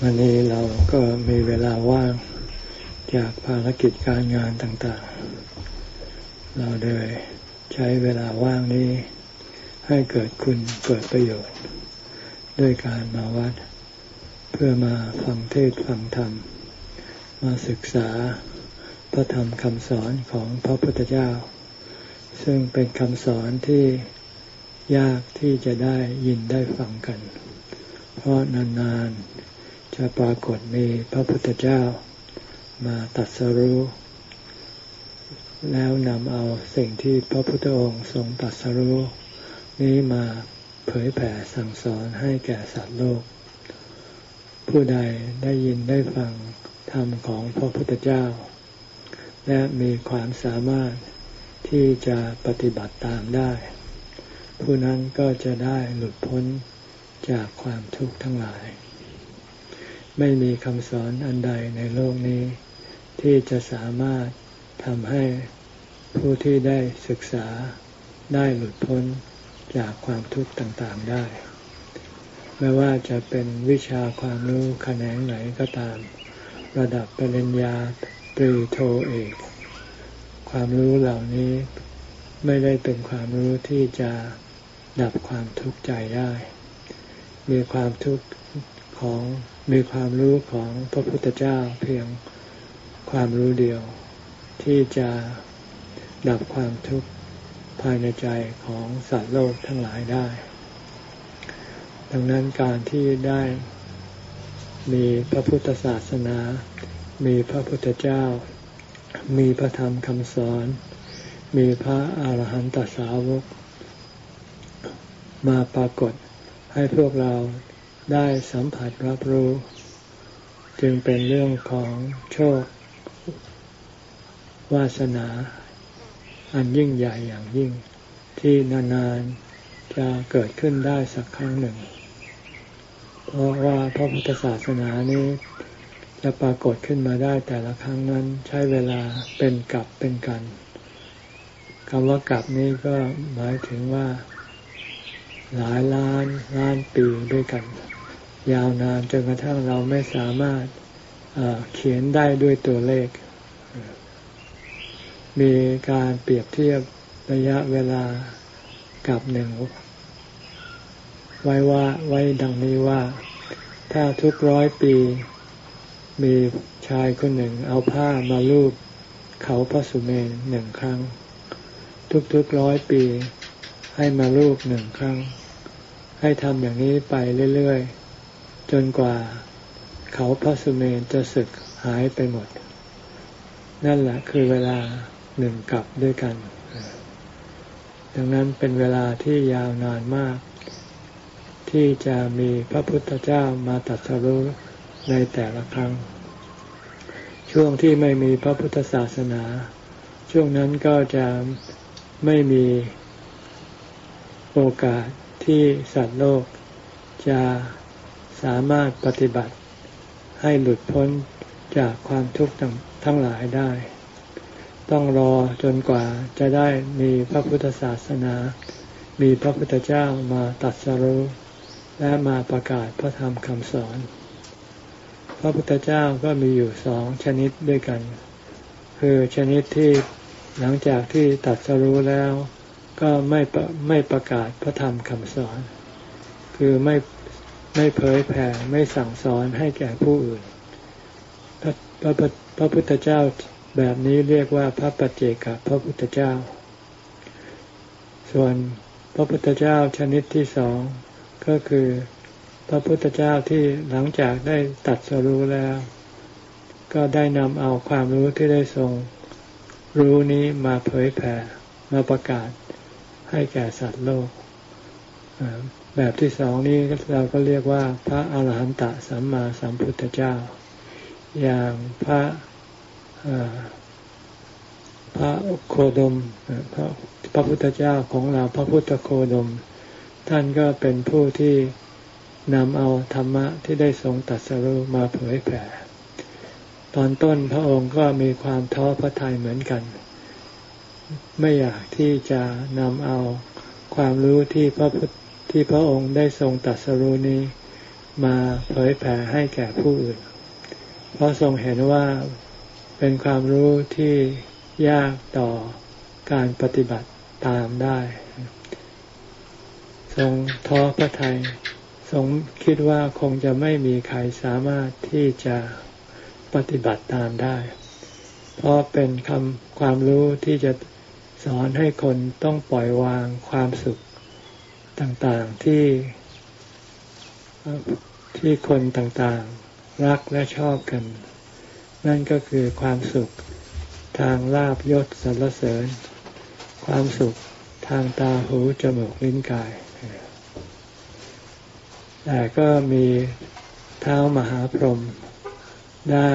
วันนี้เราก็มีเวลาว่างจากภารกิจการงานต่างๆ เราเลยใช้เวลาว่างนี้ ให้เกิดคุณเกิดประโยชน์ ด้วยการมาวัด เพื่อมาฟังเทศฟังธรรม มาศึกษาพระธรรมคำสอนของพระพุทธเจ้า ซึ่งเป็นคำสอนที่ ยากที่จะได้ยินได้ฟังกัน เพราะนานๆจะปรากฏมีพระพุทธเจ้ามาตัดสรู้แล้วนำเอาสิ่งที่พระพุทธองค์ทรงตัดสรู้นี้มาเผยแผ่สั่งสอนให้แก่สัตว์โลก ผู้ใดได้ยินได้ฟังธรรมของพระพุทธเจ้า และมีความสามารถที่จะปฏิบัติตามได้ ผู้นั้นก็จะได้หลุดพ้นจากความทุกข์ทั้งหลาย ไม่มีคำสอนอันใดในโลกนี้ ที่จะสามารถทำให้ผู้ที่ได้ศึกษาได้หลุดพ้นจากความทุกข์ต่างๆได้ ไม่ว่าจะเป็นวิชาความรู้แขนงไหนก็ตาม ระดับปริญญาตรีโทเอกความรู้เหล่านี้ไม่ได้เป็นความรู้ที่จะ ดับความทุกข์ใจได้ มีความทุกข์ของมีความรู้ของพระพุทธเจ้าเพียงความรู้เดียว ที่จะดับความทุกข์ภายในใจของสัตว์โลกทั้งหลายได้ ดังนั้นการที่ได้มีพระพุทธศาสนา มีพระพุทธเจ้า มีพระธรรมคำสอน มีพระอาหารหันตสาวก มาปรากฏให้พวกเราได้สัมผัสรับรู้ จึงเป็นเรื่องของโชควาสนา อันยิ่งใหญ่อย่างยิ่ง ที่นานๆจะเกิดขึ้นได้สักครั้งหนึ่ง เพราะว่าพระพุทธศาสนานี้จะปรากฏขึ้นมาได้แต่ละครั้งนั้นใช้เวลาเป็นกับเป็นกันคำว่ากับนี้ก็หมายถึงว่า หลายล้านล้านปีด้วยกัน ยาวนานจนกระทั่งเราไม่สามารถเขียนได้ด้วยตัวเลข มีการเปรียบเทียบระยะเวลากับหนึ่ง ไว้ว่าไว้ดังนี้ว่า ถ้าทุกร้อยปี มีชายคนหนึ่งเอาผ้ามาลูบเขาพระสุเมนหนึ่งครั้ง ทุกๆร้อยปี ให้มาลูบหนึ่งครั้ง ให้ทำอย่างนี้ไปเรื่อยๆ จนกว่าเขาพระสุเมนจะสึกหายไปหมด นั่นแหละคือเวลาหนึ่งกลับด้วยกัน ดังนั้นเป็นเวลาที่ยาวนานมาก ที่จะมีพระพุทธเจ้ามาตัดสรุในแต่ละครั้ง ช่วงที่ไม่มีพระพุทธศาสนา ช่วงนั้นก็จะไม่มีโอกาส ที่สัตว์โลกจะสามารถปฏิบัติให้หลุดพ้นจากความทุกข์ทั้งหลายได้ ต้องรอจนกว่าจะได้มีพระพุทธศาสนา มีพระพุทธเจ้ามาตัดสรุและมาประกาศพระธรรมคำสอน พระพุทธเจ้าก็มีอยู่สองชนิดด้วยกัน คือชนิดที่หลังจากที่ตัดสรู้แล้ว ก็ไม่ไม่ประกาศพระธรรมคำสอน คือไม่ไม่เผยแผ่ไม่สั่งสอนให้แก่ผู้อื่น พระพระพระพุทธเจ้าแบบนี้เรียกว่าพระปัจเจกพระพุทธเจ้า ส่วนพระพุทธเจ้าชนิดที่สองก็คือพระพุทธเจ้าที่หลังจากได้ตัดสรู้แล้ว ก็ได้นำเอาความรู้ที่ได้ทรงรู้นี้มาเผยแผ่มาประกาศ ให้แก่สัตว์โลก แบบที่สองนี้เราก็เรียกว่า พระอาหารหันตสัมมาสัมพุทธเจ้า อย่างพระพระโคดมพระพระพุทธเจ้าของเราพระพุทธโคดม ท่านก็เป็นผู้ที่นำเอาธรรมะที่ได้ทรงตัดสรุมาเผยแผ่ ตอนต้นพระองค์ก็มีความท้อพระทัยเหมือนกัน ไม่อยากที่จะนำเอาความรู้ที่พระทธที่พระองค์ได้ทรงตัดสรุนี้ มาเผยแผ่ให้แก่ผู้อื่น เพราะทรงเห็นว่าเป็นความรู้ที่ยากต่อการปฏิบัติตามได้ ทรงท้อพระทยัยทรงคิดว่าคงจะไม่มีใครสามารถที่จะปฏิบัติตามได้ เพราะเป็นคำความรู้ที่จะ สอนให้คนต้องปล่อยวางความสุขต่างๆที่ที่คนต่างๆ รักและชอบกัน นั่นก็คือความสุขทางลาบยศสรรเสริญ ความสุขทางตาหูจมูกลิ้นกาย แต่ก็มีเท้ามหาพรหมได้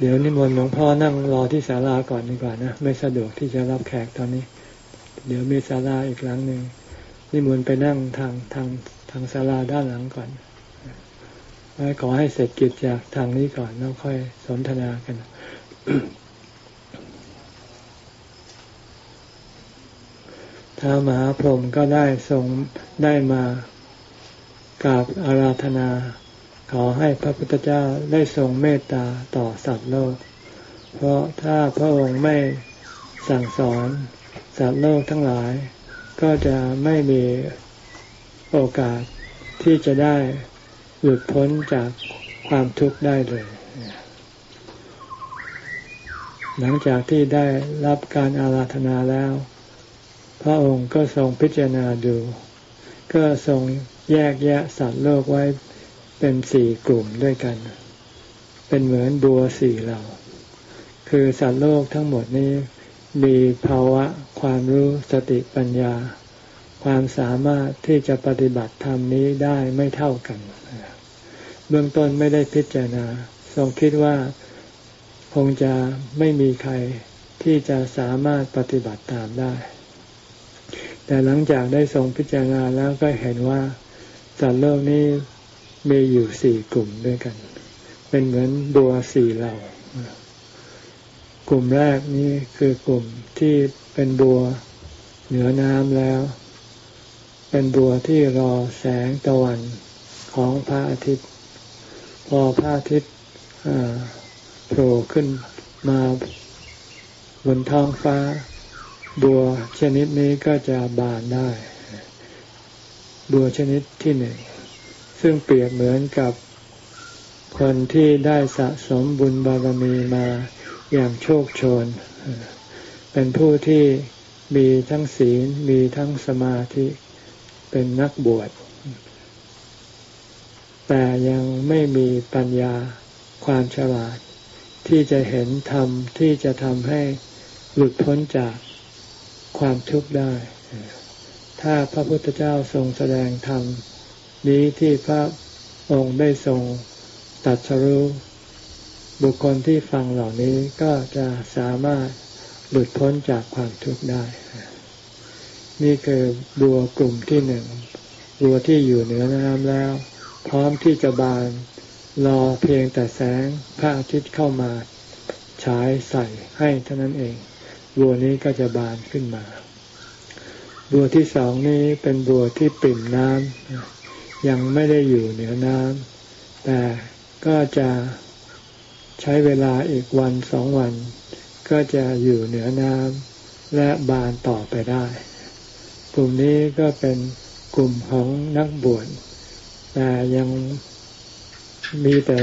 เดี๋ยวนิมนต์หลวงพ่อนั่งรอที่ศาลาก่อนดีกว่านะ ไม่สะดวกที่จะรับแขกตอนนี้ เดี๋ยวมีศาลาอีกหลังหนึ่งนิมนต์ไปนั่งทางทางทางศาลาด้านหลังก่อนไว้ขอให้เสร็จกิจจากทางนี้ก่อนแล้วค่อยสนทนากันท้ามหาพรหมก็ได้ทรงได้มากราบอาราธนา ขอให้พระพุทธเจ้าได้ทรงเมตตาต่อสัตว์โลก เพราะถ้าพระองค์ไม่สั่งสอนสัตว์โลกทั้งหลาย ก็จะไม่มีโอกาสที่จะได้หลุดพ้นจากความทุกข์ได้เลย หลังจากที่ได้รับการอาราธนาแล้ว พระองค์ก็ทรงพิจารณาดู ก็ทรงแยกแยะสัตว์โลกไว้ เป็นสี่กลุ่มด้วยกัน เป็นเหมือนบัวสี่เหล่า คือสัตว์โลกทั้งหมดนี้ มีภาวะ ความรู้สติปัญญา ความสามารถที่จะปฏิบัติธรรมนี้ได้ไม่เท่ากัน เบื้องต้นไม่ได้พิจารณาทรงคิดว่าคงจะไม่มีใครที่จะสามารถปฏิบัติตามได้ แต่หลังจากได้ทรงพิจารณาแล้วก็เห็นว่าสัตว์โลกนี้ มีอยู่สี่กลุ่มด้วยกัน เป็นเหมือนบัวสี่เหล่ากลุ่มแรกนี้คือกลุ่มที่เป็นบัวเหนือน้ำแล้ว เป็นบัวที่รอแสงตะวันของพระอาทิตย์ พอพระอาทิตย์โผล่ขึ้นมาบนท้องฟ้า บัวชนิดนี้ก็จะบานได้ บัวชนิดที่หนึ่ง ซึ่งเปรียบเหมือนกับคนที่ได้สะสมบุญบารมีมาอย่างโชคโชน เป็นผู้ที่มีทั้งศีลมีทั้งสมาธิเป็นนักบวช แต่ยังไม่มีปัญญาความฉลาด ที่จะเห็นธรรมที่จะทำให้หลุดพ้นจากความทุกข์ได้ ถ้าพระพุทธเจ้าทรงแสดงธรรม นี้ที่พระองค์ได้ทรงตัดสรู้บุคคลที่ฟังเหล่านี้ก็จะสามารถหลุดพ้นจากความทุกข์ได้ นี่คือบัวกลุ่มที่หนึ่งบัวที่อยู่เหนือน้ำแล้ว พร้อมที่จะบานรอเพียงแต่แสงพระอาทิตย์เข้ามาฉายใส่ให้เท่านั้นเอง บัวนี้ก็จะบานขึ้นมา บัวที่สองนี้เป็นบัวที่ปิ่มน้ำ ยังไม่ได้อยู่เหนือน้ำแต่ก็จะใช้เวลาอีกวันสองวัน ก็จะอยู่เหนือน้ำและบานต่อไปได้ กลุ่มนี้ก็เป็นกลุ่มของนักบวชแต่ยังมีแต่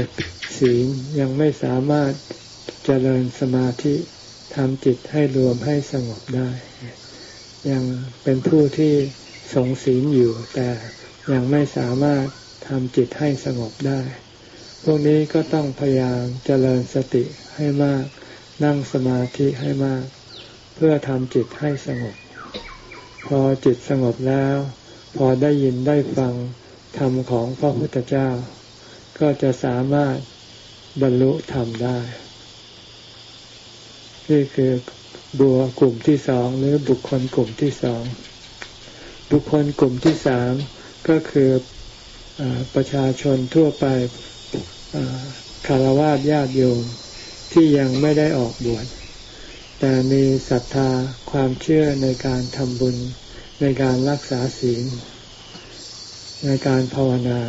ศีลยังไม่สามารถเจริญสมาธิทำจิตให้รวมให้สงบได้ ยังเป็นผู้ที่สงศีลอยู่แต่ ยังไม่สามารถทำจิตให้สงบได้ พวกนี้ก็ต้องพยายามเจริญสติให้มาก นั่งสมาธิให้มาก เพื่อทำจิตให้สงบ พอจิตสงบแล้ว พอได้ยินได้ฟังธรรมของพระพุทธเจ้า ก็จะสามารถบรรลุธรรมได้ นี่คือบัวกลุ่มที่สองหรือบุคคลกลุ่มที่สอง บุคคลกลุ่มที่สาม ก็คืออประชาชนทั่วไปคารวะญาติโยมที่ยังไม่ได้ออกบวชแต่มีศรัทธาความเชื่อในการทำบุญ ในการรักษาศีล ในการภาวนา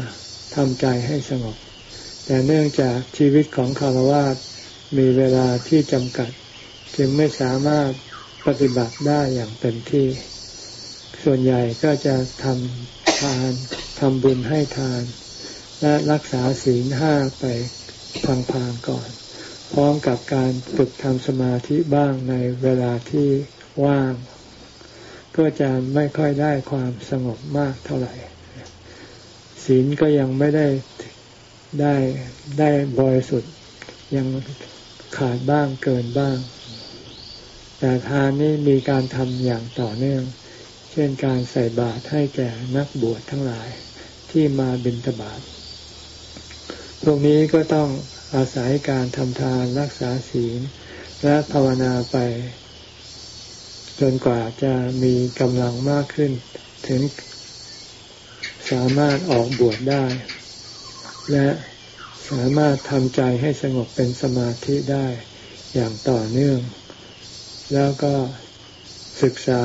ทำใจให้สงบ แต่เนื่องจากชีวิตของคารวะมีเวลาที่จำกัด จึงไม่สามารถปฏิบัติได้อย่างเต็มที่ ส่วนใหญ่ก็จะทำ ทานทำบุญให้ทาน และรักษาศีลห้าไปพังๆก่อน พร้อมกับการฝึกทำสมาธิบ้างในเวลาที่ว่าง ก็จะไม่ค่อยได้ความสงบมากเท่าไหร่ ศีลก็ยังไม่ได้ได้ได้บริสุทธิ์ยังขาดบ้างเกินบ้าง แต่ทานนี่มีการทำอย่างต่อเนื่อง เช่นการใส่บาตรให้แก่นักบวชทั้งหลายที่มาบิณฑบาตพวกนี้ก็ต้องอาศัยการทำทานรักษาศีล และภาวนาไป จนกว่าจะมีกำลังมากขึ้น ถึงสามารถออกบวชได้ และสามารถทำใจให้สงบเป็นสมาธิได้อย่างต่อเนื่อง แล้วก็ศึกษา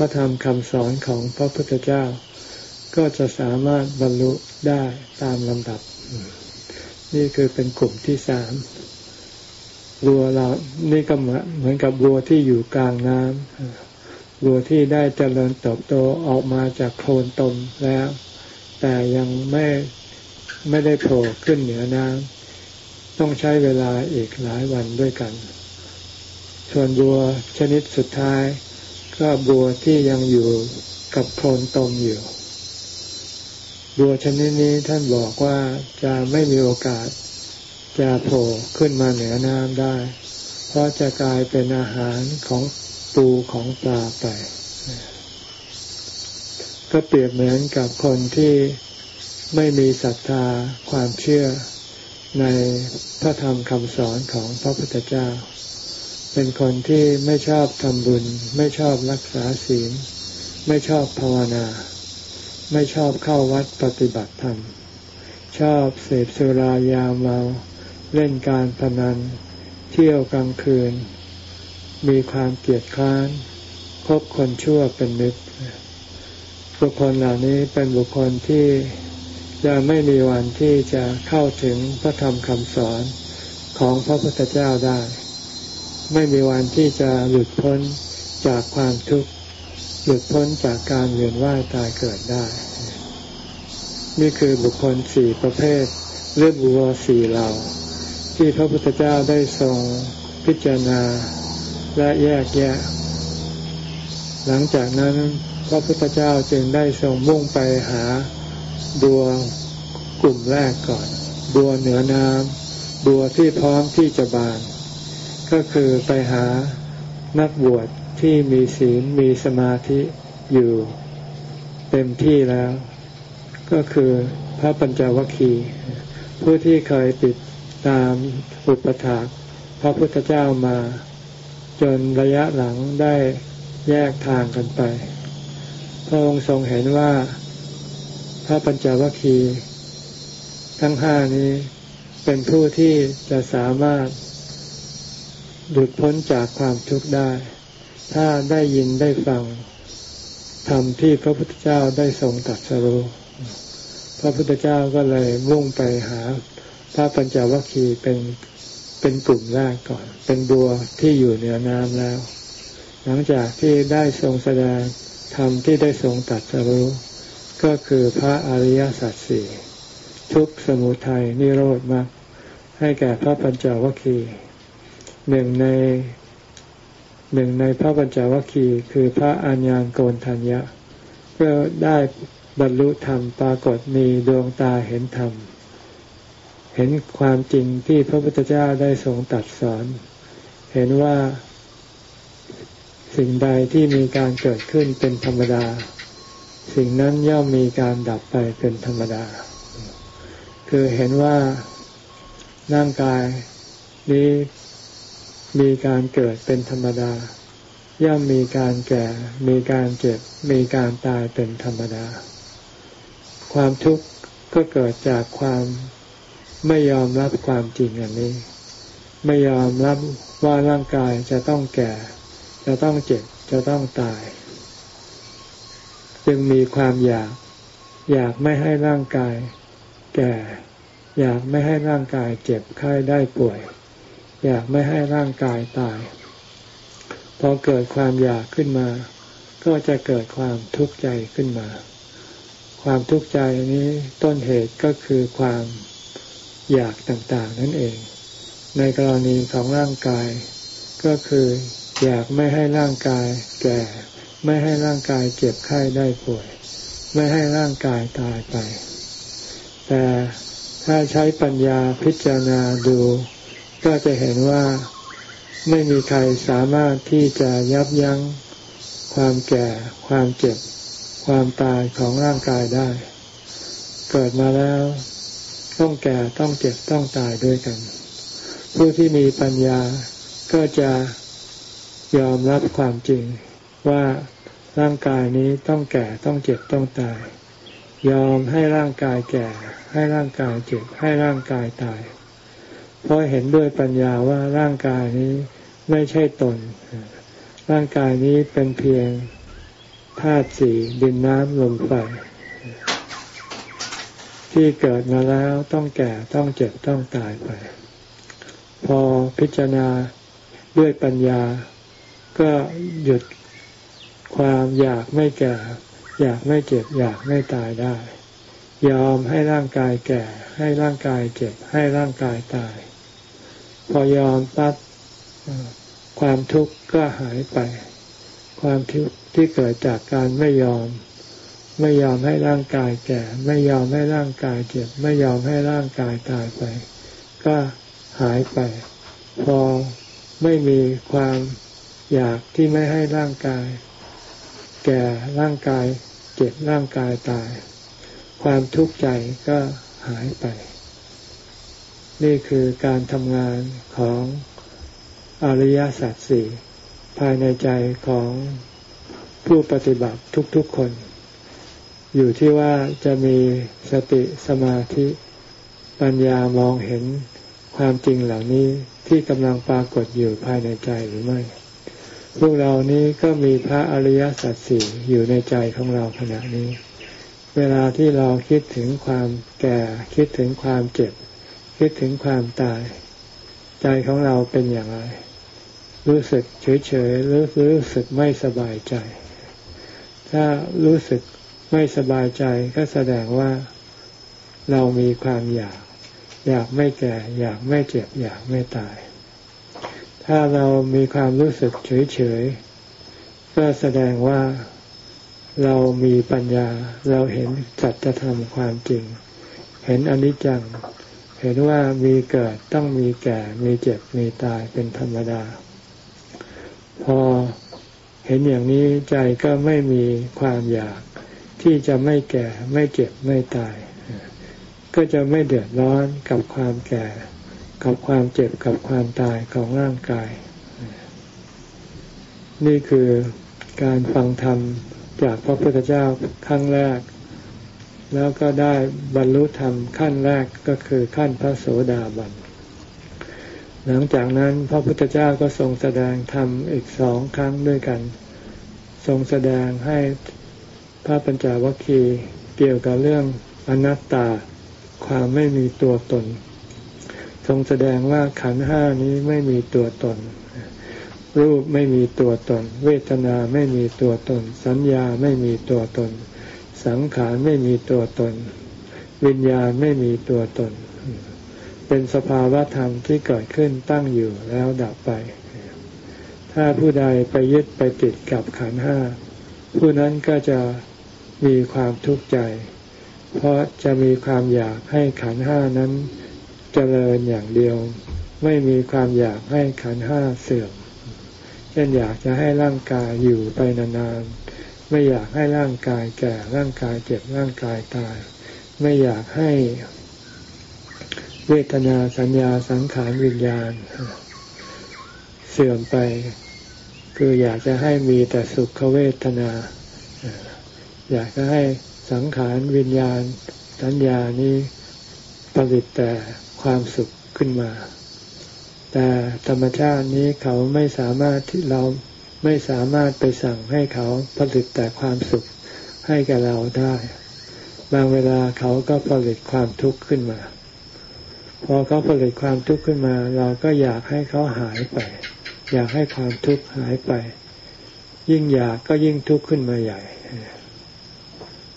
ระธรรมคำสอนของพระพุทธเจ้า ก็จะสามารถบรรลุได้ตามลำดับ นี่คือเป็นกลุ่มที่สามบัวเรานี่ก็เหมือนกับบัวที่อยู่กลางน้ำบัวที่ได้เจริญเติบโตออกมาจากโคลนตมแล้ว แต่ยังไม่ไม่ได้โผล่ขึ้นเหนือน้ำต้องใช้เวลาอีกหลายวันด้วยกัน ส่วนบัวชนิดสุดท้าย ก็บัวที่ยังอยู่กับโคลนตมอยู่ บัวชนิดนี้ท่านบอกว่าจะไม่มีโอกาสจะโผล่ขึ้นมาเหนือน้ำได้ เพราะจะกลายเป็นอาหารของปูของปลาไป ก็เปรียบเหมือนกับคนที่ไม่มีศรัทธาความเชื่อในพระธรรมคำสอนของพระพุทธเจ้า เป็นคนที่ไม่ชอบทำบุญ ไม่ชอบรักษาศีล ไม่ชอบภาวนา ไม่ชอบเข้าวัดปฏิบัติธรรม ชอบเสพสุรายาเมา เล่นการพนัน เที่ยวกลางคืน มีความเกลียดคร้านคบคนชั่วเป็นมิตรบุคคลเหล่านี้เป็นบุคคลที่จะไม่มีวันที่จะเข้าถึงพระธรรมคำสอนของพระพุทธเจ้าได้ ไม่มีวันที่จะหลุดพ้นจากความทุกข์หลุดพ้นจากการเวียนว่ายตายเกิดได้ นี่คือบุคคลสี่ประเภทเรื่องบัวสี่เหล่า ที่พระพุทธเจ้าได้ทรงพิจารณาและแยกแยะ หลังจากนั้นพระพุทธเจ้าจึงได้ทรงมุ่งไปหาบัวกลุ่มแรกก่อน บัวเหนือน้ำบัวที่พร้อมที่จะบาน ก็คือไปหานักบวชที่มีศีลมีสมาธิอยู่เต็มที่แล้ว ก็คือพระปัญจวัคคีย์ผู้ที่เคยติดตามอุปถากพระพุทธเจ้ามา จนระยะหลังได้แยกทางกันไปพระองค์ทรงเห็นว่าพระปัญจวัคคีย์ทั้งห้านี้เป็นผู้ที่จะสามารถ หลุดพ้นจากความทุกข์ได้ ถ้าได้ยินได้ฟังธรรมที่พระพุทธเจ้าได้ทรงตรัสรู้พระพุทธเจ้าก็เลยมุ่งไปหา พระปัญจวัคคีย์เป็นเป็นกลุ่มแรกก่อน เป็นบัวที่อยู่เหนือน้ำแล้ว หลังจากที่ได้ทรงแสดงธรรมที่ได้ทรงตรัสรู้ ก็คือพระอริยสัจสี่ทุกสมุทัยนิโรธมากให้แก่พระปัญจวัคคีย์ หนึ่งในหนึ่งในพระปัญจวัคคีย์คือพระอัญญาโกนทัญญะก็ได้บรรลุธรรมปรากฏมีดวงตาเห็นธรรม เห็นความจริงที่พระพุทธเจ้าได้ทรงตัดสอน เห็นว่าสิ่งใดที่มีการเกิดขึ้นเป็นธรรมดา สิ่งนั้นย่อมมีการดับไปเป็นธรรมดา คือเห็นว่าร่างกายนี้ มีการเกิดเป็นธรรมดา ย่อมมีการแก่ มีการเจ็บ มีการตายเป็นธรรมดา ความทุกข์ก็เกิดจากความไม่ยอมรับความจริงอันนี้ ไม่ยอมรับว่าร่างกายจะต้องแก่ จะต้องเจ็บ จะต้องตาย จึงมีความอยาก อยากไม่ให้ร่างกาย แก่ อยากไม่ให้ร่างกายเจ็บไข้ได้ป่วย อยากไม่ให้ร่างกายตาย พอเกิดความอยากขึ้นมา ก็จะเกิดความทุกข์ใจขึ้นมา ความทุกข์ใจนี้ต้นเหตุก็คือความอยากต่างๆ นั่นเอง ในกรณีของร่างกาย ก็คืออยากไม่ให้ร่างกายแก่ ไม่ให้ร่างกายเจ็บไข้ได้ป่วย ไม่ให้ร่างกายตายไป แต่ถ้าใช้ปัญญาพิจารณาดู ก็จะเห็นว่าไม่มีใครสามารถที่จะยับยั้งความแก่ ความเจ็บ ความตายของร่างกายได้ เกิดมาแล้ว ต้องแก่ต้องเจ็บต้องตายด้วยกัน ผู้ที่มีปัญญาก็จะยอมรับความจริงว่าร่างกายนี้ต้องแก่ต้องเจ็บต้องตาย ยอมให้ร่างกายแก่ ให้ร่างกายเจ็บให้ร่างกายตาย เพราะเห็นด้วยปัญญาว่าร่างกายนี้ไม่ใช่ตน ร่างกายนี้เป็นเพียงธาตุสี่ดินน้ำลมไฟที่เกิดมาแล้วต้องแก่ต้องเจ็บต้องตายไป พอพิจารณาด้วยปัญญา ก็หยุดความอยากไม่แก่ อยากไม่เจ็บ อยากไม่ตายได้ ยอมให้ร่างกายแก่ ให้ร่างกายเจ็บ ให้ร่างกายตาย พอยอมปั๊บความทุกข์ก็หายไป ความทุกข์ที่เกิดจากการไม่ยอม ไม่ยอมให้ร่างกายแก่ ไม่ยอมให้ร่างกายเจ็บ ไม่ยอมให้ร่างกายตายไป ก็หายไป พอไม่มีความอยากที่ไม่ให้ร่างกาย แก่ร่างกายเจ็บร่างกายตาย ความทุกข์ใจก็หายไป นี่คือการทำงานของอริยสัจสี่ภายในใจของผู้ปฏิบัติทุกๆคน อยู่ที่ว่าจะมีสติสมาธิปัญญามองเห็นความจริงเหล่านี้ที่กำลังปรากฏอยู่ภายในใจหรือไม่ พวกเรานี้ก็มีพระอริยสัจสี่อยู่ในใจของเราขณะนี้ เวลาที่เราคิดถึงความแก่คิดถึงความเจ็บ คิดถึงความตาย ใจของเราเป็นอย่างไร รู้สึกเฉยๆหรือรู้สึกไม่สบายใจ ถ้ารู้สึกไม่สบายใจก็แสดงว่าเรามีความอยาก อยากไม่แก่ อยากไม่เจ็บ อยากไม่ตาย ถ้าเรามีความรู้สึกเฉยๆก็แสดงว่าเรามีปัญญาเราเห็นจัจธรรมความจริง เห็นอนิจจัง เห็นว่ามีเกิดต้องมีแก่ มีเจ็บมีตายเป็นธรรมดา พอเห็นอย่างนี้ใจก็ไม่มีความอยากที่จะไม่แก่ไม่เจ็บไม่ตาย ก็จะไม่เดือดร้อนกับความแก่ กับความเจ็บกับความตายของร่างกาย นี่คือการฟังธรรมจากพระพุทธเจ้าขั้งแรก แล้วก็ได้บรรลุธรรมขั้นแรกก็คือขั้นพระโสดาบัน หลังจากนั้นพระพุทธเจ้าก็ทรงแสดงธรรมอีกสองครั้งด้วยกัน ทรงแสดงให้พระปัญจวัคคีย์เกี่ยวกับเรื่องอนัตตาความไม่มีตัวตน ทรงแสดงว่าขันห้านี้ไม่มีตัวตน รูปไม่มีตัวตน เวทนาไม่มีตัวตน สัญญาไม่มีตัวตน สังขารไม่มีตัวตน วิญญาณไม่มีตัวตน เป็นสภาวะธรรมที่เกิดขึ้นตั้งอยู่แล้วดับไป ถ้าผู้ใดไปยึดไปติดกับขันห้าผู้นั้นก็จะมีความทุกข์ใจ เพราะจะมีความอยากให้ขันห้านั้นเจริญอย่างเดียว ไม่มีความอยากให้ขันห้าเสื่อม เช่นอยากจะให้ร่างกายอยู่ไปนานๆ ไม่อยากให้ร่างกายแก่ร่างกายเจ็บร่างกายตาย ไม่อยากให้เวทนาสัญญาสังขารวิญญาณ เสื่อมไป คืออยากจะให้มีแต่สุขเวทนา อยากจะให้สังขารวิญญาณ สัญญานี้ผลิตแต่ความสุขขึ้นมา แต่ธรรมชาตินี้เขาไม่สามารถที่เรา ไม่สามารถไปสั่งให้เขาผลิตแต่ความสุขให้กับเราได้ บางเวลาเขาก็ผลิตความทุกข์ขึ้นมา พอเขาผลิตความทุกข์ขึ้นมา เราก็อยากให้เขาหายไป อยากให้ความทุกข์หายไป ยิ่งอยากก็ยิ่งทุกข์ขึ้นมาใหญ่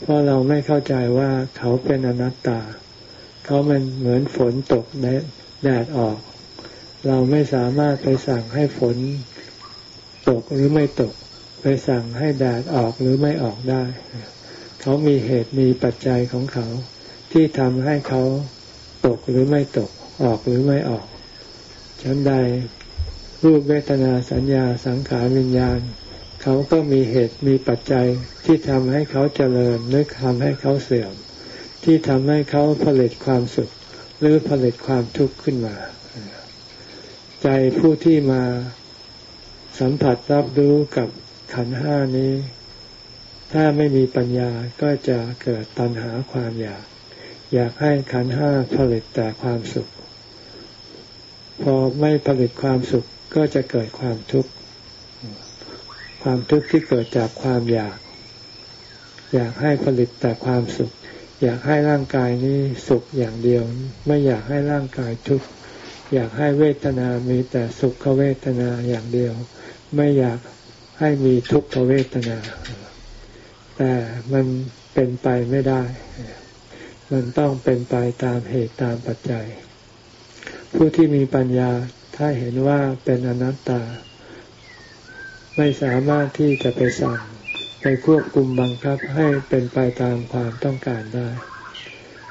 เพราะเราไม่เข้าใจว่าเขาเป็นอนัตตา เขามันเหมือนฝนตกแดดออก เราไม่สามารถไปสั่งให้ฝน หรือไม่ตก ไปสั่งให้แดดออกหรือไม่ออกได้ เขามีเหตุมีปัจจัยของเขา ที่ทำให้เขาตกหรือไม่ตกออกหรือไม่ออกฉันใดรูปเวทนาสัญญาสังขารวิญญาณ เขาก็มีเหตุมีปัจจัยที่ทำให้เขาเจริญนึกทำให้เขาเสื่อม ที่ทำให้เขาผลิตความสุข หรือผลิตความทุกข์ขึ้นมา ใจผู้ที่มา สัมผัสรับรู้กับขันห้านี้ ถ้าไม่มีปัญญาก็จะเกิดตัณหาความอยาก อยากให้ขันห้าผลิตแต่ความสุข พอไม่ผลิตความสุขก็จะเกิดความทุกข์ความทุกข์ที่เกิดจากความอยาก อยากให้ผลิตแต่ความสุข อยากให้ร่างกายนี้สุขอย่างเดียว ไม่อยากให้ร่างกายทุกข์อยากให้เวทนามีแต่สุขเวทนาอย่างเดียว ไม่อยากให้มีทุกขเวทนา แต่มันเป็นไปไม่ได้ มันต้องเป็นไปตามเหตุตามปัจจัย ผู้ที่มีปัญญาถ้าเห็นว่าเป็นอนัตตา ไม่สามารถที่จะไปสั่งไปควบคุมบังคับให้เป็นไปตามความต้องการได้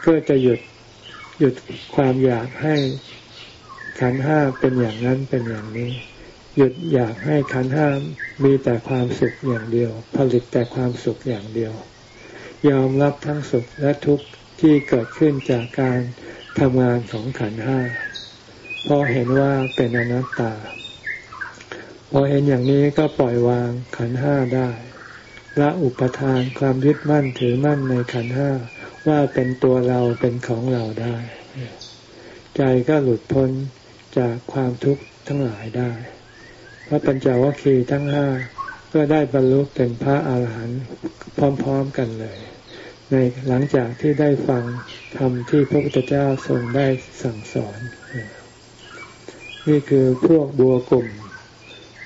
ก็จะหยุดหยุดความอยากให้ขันห้าเป็นอย่างนั้นเป็นอย่างนี้ หยุดอยากให้ขันห้ามมีแต่ความสุขอย่างเดียว ผลิตแต่ความสุขอย่างเดียว ยอมรับทั้งสุขและทุกข์ที่เกิดขึ้นจากการทำงานของขันห้าเพราะเห็นว่าเป็นอนัตตา พอเห็นอย่างนี้ก็ปล่อยวางขันห้าได้ละอุปทานความยึดมั่นถือมั่นในขันห้าว่าเป็นตัวเราเป็นของเราได้ ใจก็หลุดพ้นจากความทุกข์ทั้งหลายได้ พระปัญจวัคคีย์ทั้งห้าก็ได้บรรลุเป็นพระอาหารหันต์พร้อมๆกันเลย ในหลังจากที่ได้ฟังธรรมที่พระพุทธเจ้าทรงได้สั่งสอน นี่คือพวกบัวกลุ่ม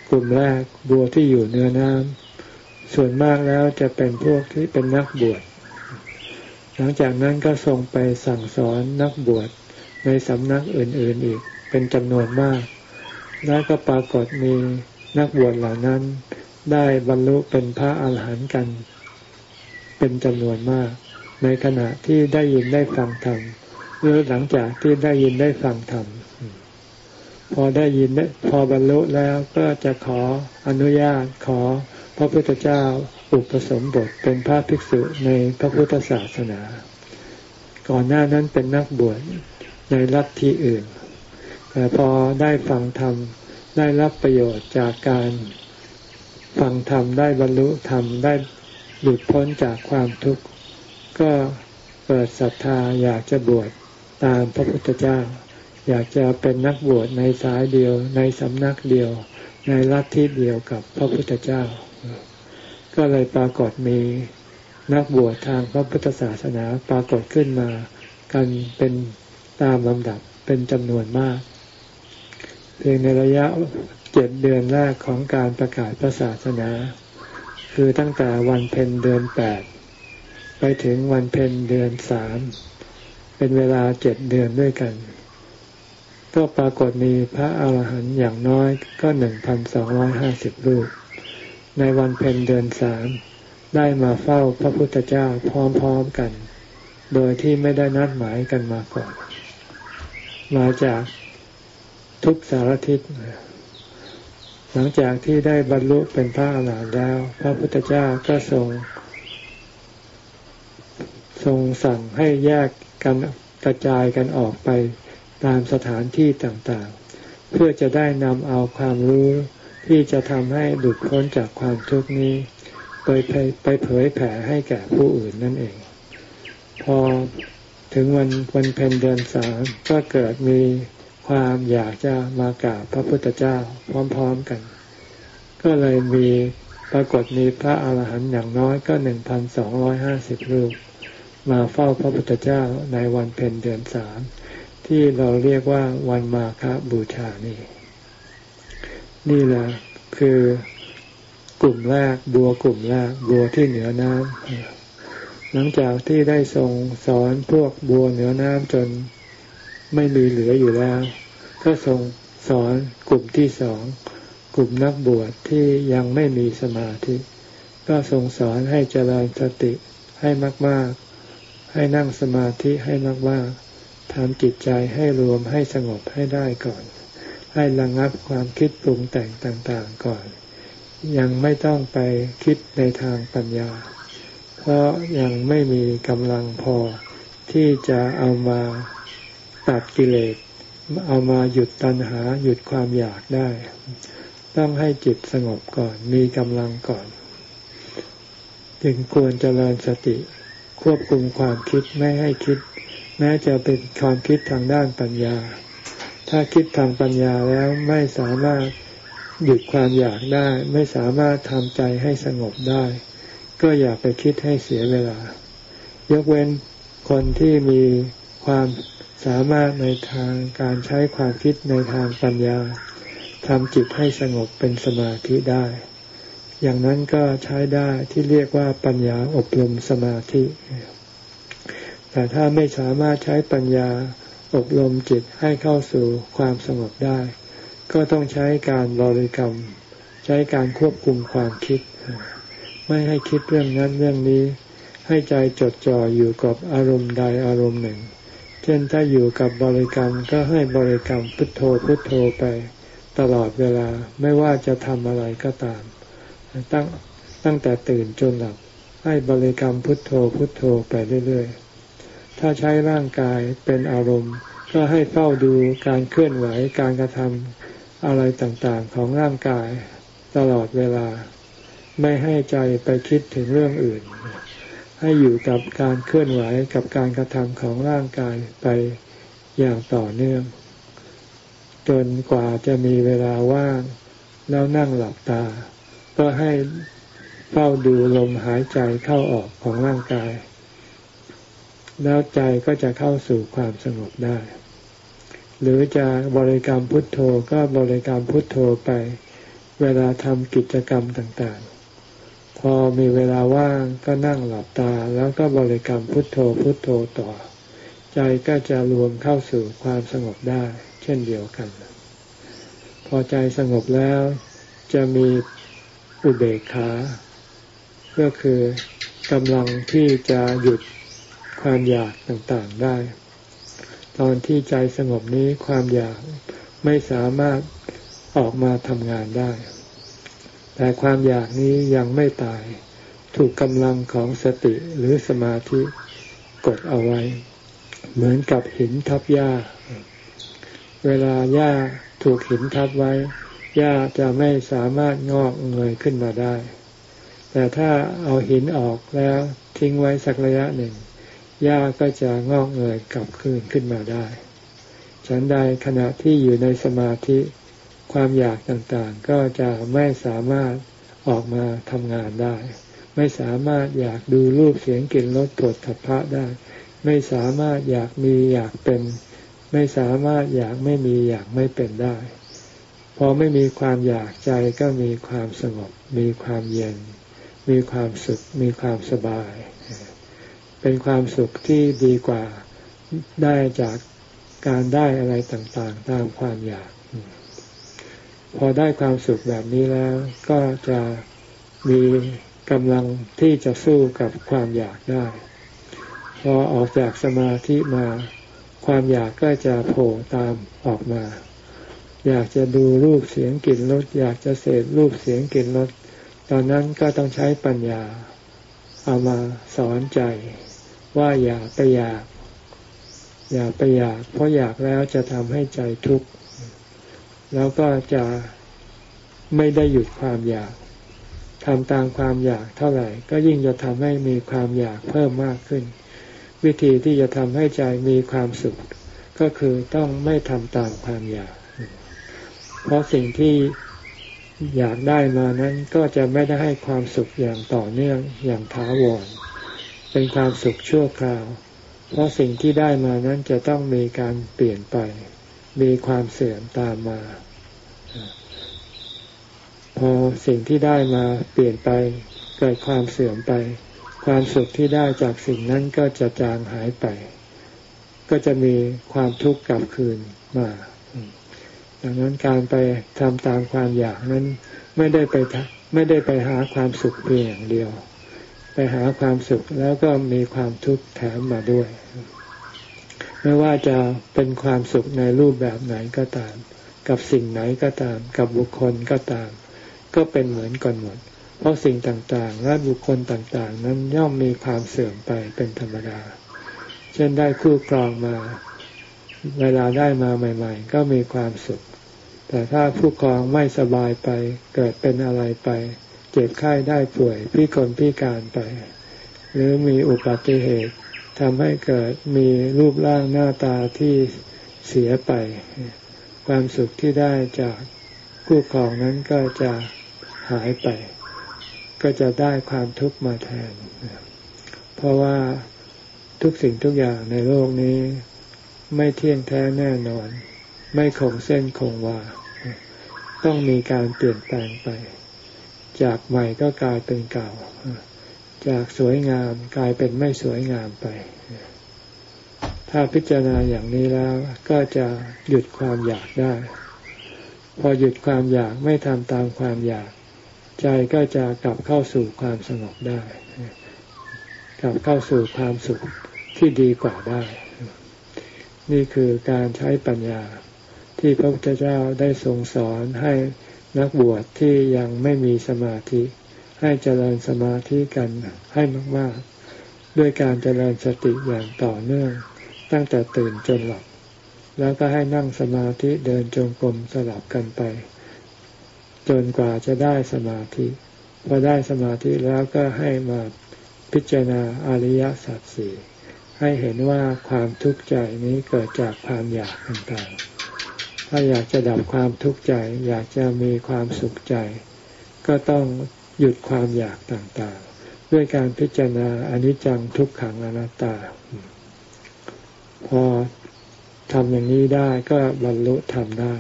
กลุ่มแรกบัวที่อยู่เนื้อน้ำส่วนมากแล้วจะเป็นพวกที่เป็นนักบวชหลังจากนั้นก็ทรงไปสั่งสอนนักบวชในสำนักอื่นๆอีกเป็นจำนวนมาก แล้วก็ปรากฏมีนักบวชเหล่านั้น ได้บรรลุเป็นพระอาหารหันต์กัน เป็นจำนวนมาก ในขณะที่ได้ยินได้ฟังธรรมหรือหลังจากที่ได้ยินได้ฟังธรรมพอได้ยินได้พอบรรลุแล้วก็จะขออนุญาตขอพระพุทธเจ้าอุปสมบทเป็นพระภิกษุในพระพุทธศาสนา ก่อนหน้านั้นเป็นนักบวชในลัทธิอื่น แต่พอได้ฟังธรรมได้รับประโยชน์จากการฟังธรรมได้บรรลุธรรมได้หลุดพ้นจากความทุกข์ ก็เปิดศรัทธาอยากจะบวชตามพระพุทธเจ้า อยากจะเป็นนักบวชในสายเดียว ในสำนักเดียว ในลัทธิเดียวกับพระพุทธเจ้า ก็เลยปรากฏมีนักบวชทางพระพุทธศาสนาปรากฏขึ้นมา กันเป็นตามลำดับเป็นจำนวนมาก เพียงในระยะเจ็ดเดือนแรกของการประกาศพระศาสนา คือตั้งแต่วันเพ็ญเดือนแปดไปถึงวันเพ็ญเดือนสามเป็นเวลาเจ็ดเดือนด้วยกัน ก็ปรากฏมีพระอาหารหันต์อย่างน้อยก็หนึ่งพันสองร้อยห้าสิบรูป ในวันเพ็ญเดือนสามได้มาเฝ้าพระพุทธเจ้าพร้อมๆกัน โดยที่ไม่ได้นัดหมายกันมาก่อน มาจาก ทุกสารทิศหลังจากที่ได้บรรลุเป็นพระอรหันต์แล้ว พระพุทธเจ้าก็ทรง ทรงสั่งให้แยกกันกระจายกันออกไปตามสถานที่ต่างๆ เพื่อจะได้นำเอาความรู้ที่จะทำให้หลุดพ้นจากความทุกข์นี้ ไปไปเผยแผ่ให้แก่ผู้อื่นนั่นเอง พอถึงวันวันเพ็ญเดือนสามก็เกิดมี ความอยากจะมากราบพระพุทธเจ้าพร้อมๆกัน ก็เลยมีปรากฏมีพระอาหารหันต์อย่างน้อยก็หนึ่งพันสองร้อยห้าสิบรูป มาเฝ้าพระพุทธเจ้าในวันเพ็ญเดือนสามที่เราเรียกว่าวันมาฆบูชานี่ นี่แหละคือกลุ่มแรกบัวกลุ่มแรกบัวที่เหนือน้ำหลังจากที่ได้ทรงสอนพวกบัวเหนือน้ำจน ไม่มีเหลืออยู่แล้ว ก็ทรงสอนกลุ่มที่สองกลุ่มนักบวชที่ยังไม่มีสมาธิ ก็ทรงสอนให้เจริญสติให้มาก ๆ ให้นั่งสมาธิให้มากๆทำจิตใจให้รวมให้สงบให้ได้ก่อน ให้ระงงับความคิดปรุงแต่งต่างๆก่อน ยังไม่ต้องไปคิดในทางปัญญา เพราะยังไม่มีกำลังพอที่จะเอามา ตัดกิเลสเอามาหยุดตัณหาหยุดความอยากได้ ต้องให้จิตสงบก่อน มีกำลังก่อน จึงควรเจริญสติ ควบคุมความคิดไม่ให้คิด แม้จะเป็นความคิดทางด้านปัญญา ถ้าคิดทางปัญญาแล้วไม่สามารถหยุดความอยากได้ ไม่สามารถทำใจให้สงบได้ ก็อย่าไปคิดให้เสียเวลา ยกเว้นคนที่มีความ สามารถในทางการใช้ความคิดในทางปัญญาทำจิตให้สงบเป็นสมาธิได้ อย่างนั้นก็ใช้ได้ที่เรียกว่าปัญญาอบรมสมาธิ แต่ถ้าไม่สามารถใช้ปัญญาอบรมจิตให้เข้าสู่ความสงบได้ ก็ต้องใช้การบริกรรม ใช้การควบคุมความคิด ไม่ให้คิดเรื่องนั้นเรื่องนี้ ให้ใจจดจ่ออยู่กับอารมณ์ใดอารมณ์หนึ่ง ช่นถ้าอยู่กับบริกรรมก็ให้บริกรรมพุทโธพุทโธไป ตลอดเวลาไม่ว่าจะทำอะไรก็ตาม ตั้งตั้งแต่ตื่นจนหลับให้บริกรรมพุทโธพุทโธไปเรื่อยๆ ถ้าใช้ร่างกายเป็นอารมณ์ ก็ให้เฝ้าดูการเคลื่อนไหวการกระทำอะไรต่างๆของร่างกายตลอดเวลา ไม่ให้ใจไปคิดถึงเรื่องอื่น ให้อยู่กับการเคลื่อนไหวกับการกระทำของร่างกายไปอย่างต่อเนื่อง จนกว่าจะมีเวลาว่างแล้วนั่งหลับตาก็ให้เฝ้าดูลมหายใจเข้าออกของร่างกาย แล้วใจก็จะเข้าสู่ความสงบได้ หรือจะบริกรรมพุทโธก็บริกรรมพุทโธไป เวลาทำกิจกรรมต่าง พอมีเวลาว่างก็นั่งหลับตาแล้วก็บริกรรมพุทโธพุทโธต่อ ใจก็จะรวมเข้าสู่ความสงบได้ เช่นเดียวกัน พอใจสงบแล้วจะมีอุเบกขาก็คือกำลังที่จะหยุดความอยากต่างๆได้ ตอนที่ใจสงบนี้ความอยากไม่สามารถออกมาทำงานได้ แต่ความอยากนี้ยังไม่ตาย ถูกกำลังของสติหรือสมาธิกดเอาไว้ เหมือนกับหินทับหญ้า เวลาหญ้าถูกหินทับไว้หญ้าจะไม่สามารถงอกเงยขึ้นมาได้ แต่ถ้าเอาหินออกแล้วทิ้งไว้สักระยะหนึ่งหญ้าก็จะงอกเงยกลับคืนขึ้นมาได้ ฉันใดขณะที่อยู่ในสมาธิ ความอยากต่างๆ ก็จะไม่สามารถออกมาทำงานได้ ไม่สามารถอยากดูรูปเสียงกลิ่นรสปวดทัพพะได้ ไม่สามารถอยากมีอยากเป็น ไม่สามารถอยากไม่มีอยากไม่เป็นได้ พอไม่มีความอยากใจก็มีความสงบ มีความเย็น มีความสุข มีความสบาย เป็นความสุขที่ดีกว่าได้จากการได้อะไรต่างๆ ตามความอยาก พอได้ความสุขแบบนี้แล้ว ก็จะมีกำลังที่จะสู้กับความอยากได้ พอออกจากสมาธิมา ความอยากก็จะโผล่ตามออกมา อยากจะดูรูปเสียงกลิ่นรสอยากจะเสพรูปเสียงกลิ่นรสตอนนั้นก็ต้องใช้ปัญญา เอามาสอนใจ ว่าอย่าไปอยาก อย่าไปอยาก เพราะอยากแล้วจะทำให้ใจทุกข์ แล้วก็จะไม่ได้หยุดความอยากทำตามความอยากเท่าไหร่ ก็ยิ่งจะทำให้มีความอยากเพิ่มมากขึ้น วิธีที่จะทำให้ใจมีความสุข ก็คือต้องไม่ทำตามความอยาก เพราะสิ่งที่อยากได้มานั้นก็จะไม่ได้ให้ความสุขอย่างต่อเนื่องอย่างถาวร เป็นความสุขชั่วคราว เพราะสิ่งที่ได้มานั้นจะต้องมีการเปลี่ยนไป มีความเสื่อมตามมา พอสิ่งที่ได้มาเปลี่ยนไปเกิดความเสื่อมไป ความสุขที่ได้จากสิ่งนั้นก็จะจางหายไป ก็จะมีความทุกข์กลับคืนมาดังนั้นการไปทำตามความอยากนั้นไม่ได้ไปไม่ได้ไปหาความสุขเพียงอย่างเดียว ไปหาความสุขแล้วก็มีความทุกข์แถมมาด้วย ไม่ว่าจะเป็นความสุขในรูปแบบไหนก็ตาม กับสิ่งไหนก็ตาม กับบุคคลก็ตาม ก็เป็นเหมือนกันหมด เพราะสิ่งต่างๆ และบุคคลต่างๆ นั้นย่อมมีความเสื่อมไปเป็นธรรมดา เช่นได้คู่ครองมา เวลาได้มาใหม่ ๆ ก็มีความสุข แต่ถ้าผู้ครองไม่สบายไป เกิดเป็นอะไรไป เจ็บไข้ได้ป่วยพิกลพิการไป หรือมีอุบัติเหตุ ทำให้เกิดมีรูปร่างหน้าตาที่เสียไป ความสุขที่ได้จากผู้ครองนั้นก็จะหายไป ก็จะได้ความทุกข์มาแทน เพราะว่าทุกสิ่งทุกอย่างในโลกนี้ ไม่เที่ยงแท้แน่นอน ไม่คงเส้นคงวา ต้องมีการเปลี่ยนแปลงไป จากใหม่ก็กลายเป็นเก่า จากสวยงามกลายเป็นไม่สวยงามไป ถ้าพิจารณาอย่างนี้แล้วก็จะหยุดความอยากได้ พอหยุดความอยากไม่ทำตามความอยาก ใจก็จะกลับเข้าสู่ความสงบได้ กลับเข้าสู่ความสุขที่ดีกว่าได้ นี่คือการใช้ปัญญาที่พระพุทธเจ้าได้ทรงสอนให้นักบวชที่ยังไม่มีสมาธิ ให้เจริญสมาธิกันให้มากๆ ด้วยการเจริญสติอย่างต่อเนื่อง ตั้งแต่ตื่นจนหลับ แล้วก็ให้นั่งสมาธิเดินจงกรมสลับกันไป จนกว่าจะได้สมาธิพอได้สมาธิแล้วก็ให้มาพิจารณาอริยสัจสี่ให้เห็นว่าความทุกข์ใจนี้เกิดจากความอยากต่างๆ ถ้าอยากจะดับความทุกข์ใจ อยากจะมีความสุขใจ ก็ต้อง หยุดความอยากต่างๆ ด้วยการพิจารณาอนิจจังทุกขังอนัตตา พอทำอย่างนี้ได้ก็บรรลุทำได้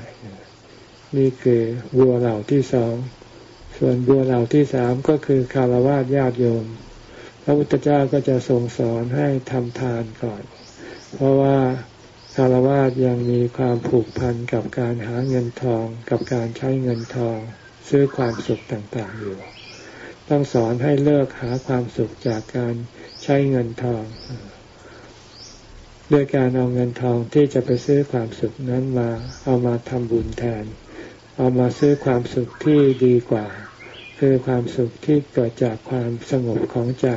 นี่คือบัวเหล่าที่สอง ส่วนบัวเหล่าที่สามก็คือคารวะญาติโยม พระพุทธเจ้าก็จะทรงสอนให้ทำทานก่อน เพราะว่าคารวะยังมีความผูกพันกับการหาเงินทอง กับการใช้เงินทอง ซื้อความสุขต่างๆอยู่ ต้องสอนให้เลิกหาความสุขจากการใช้เงินทองด้วยการเอาเงินทองที่จะไปซื้อความสุขนั้นมาเอามาทำบุญแทน เอามาซื้อความสุขที่ดีกว่า คือความสุขที่เกิดจากความสงบของใจ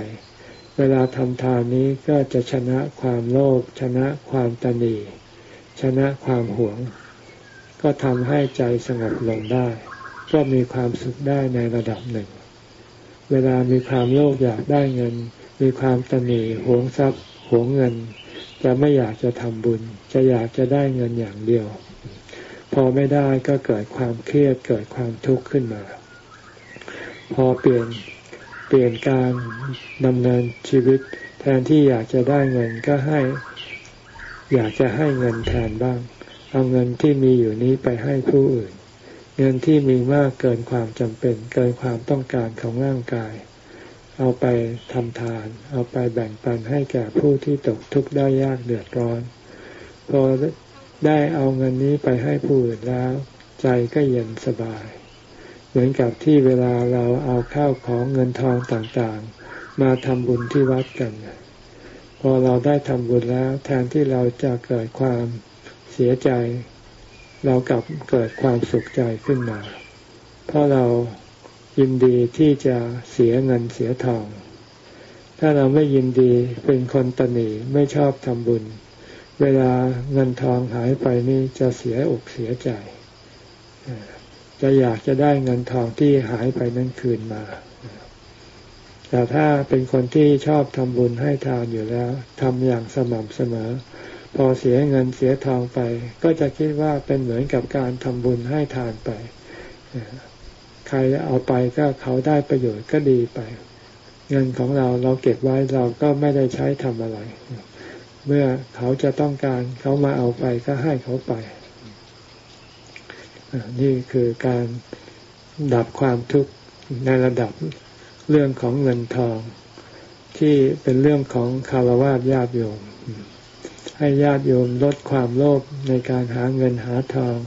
เวลาทำทานนี้ก็จะชนะความโลภชนะความตนีชนะความหวง ก็ทำให้ใจสงบลงได้ ก็มีความสุขได้ในระดับหนึ่ง เวลามีความโลภอยากได้เงิน มีความตนีหวงทรัพย์หวงเงิน จะไม่อยากจะทำบุญ จะอยากจะได้เงินอย่างเดียว พอไม่ได้ก็เกิดความเครียดเกิดความทุกข์ขึ้นมา พอเปลี่ยนเปลี่ยนการดำเนินชีวิต แทนที่อยากจะได้เงินก็ให้ อยากจะให้เงินแทนบ้าง เอาเงินที่มีอยู่นี้ไปให้ผู้อื่น เงินที่มีมากเกินความจำเป็น เกินความต้องการของร่างกาย เอาไปทำทาน เอาไปแบ่งปันให้แก่ผู้ที่ตกทุกข์ได้ยากเดือดร้อน พอได้เอาเงินนี้ไปให้ผู้อื่นแล้ว ใจก็เย็นสบาย เหมือนกับที่เวลาเราเอาข้าวของเงินทองต่างๆ มาทำบุญที่วัดกันพอเราได้ทำบุญแล้ว แทนที่เราจะเกิดความเสียใจ เรากลับเกิดความสุขใจขึ้นมา เพราะเรายินดีที่จะเสียเงินเสียทอง ถ้าเราไม่ยินดีเป็นคนตนีไม่ชอบทำบุญ เวลาเงินทองหายไปนี่จะเสียอกเสียใจ จะอยากจะได้เงินทองที่หายไปนั้นคืนมา แต่ถ้าเป็นคนที่ชอบทำบุญให้ทานอยู่แล้วทำอย่างสม่ำเสมอ พอเสียเงินเสียทองไป ก็จะคิดว่าเป็นเหมือนกับการทำบุญให้ทานไป ใครเอาไปก็เขาได้ประโยชน์ก็ดีไป เงินของเราเราเก็บไว้เราก็ไม่ได้ใช้ทำอะไร เมื่อเขาจะต้องการเขามาเอาไปก็ให้เขาไป นี่คือการดับความทุกข์ในระดับเรื่องของเงินทอง ที่เป็นเรื่องของคารวะญาติโยม ให้ญาติโยมลดความโลภในการหาเงินหาทอง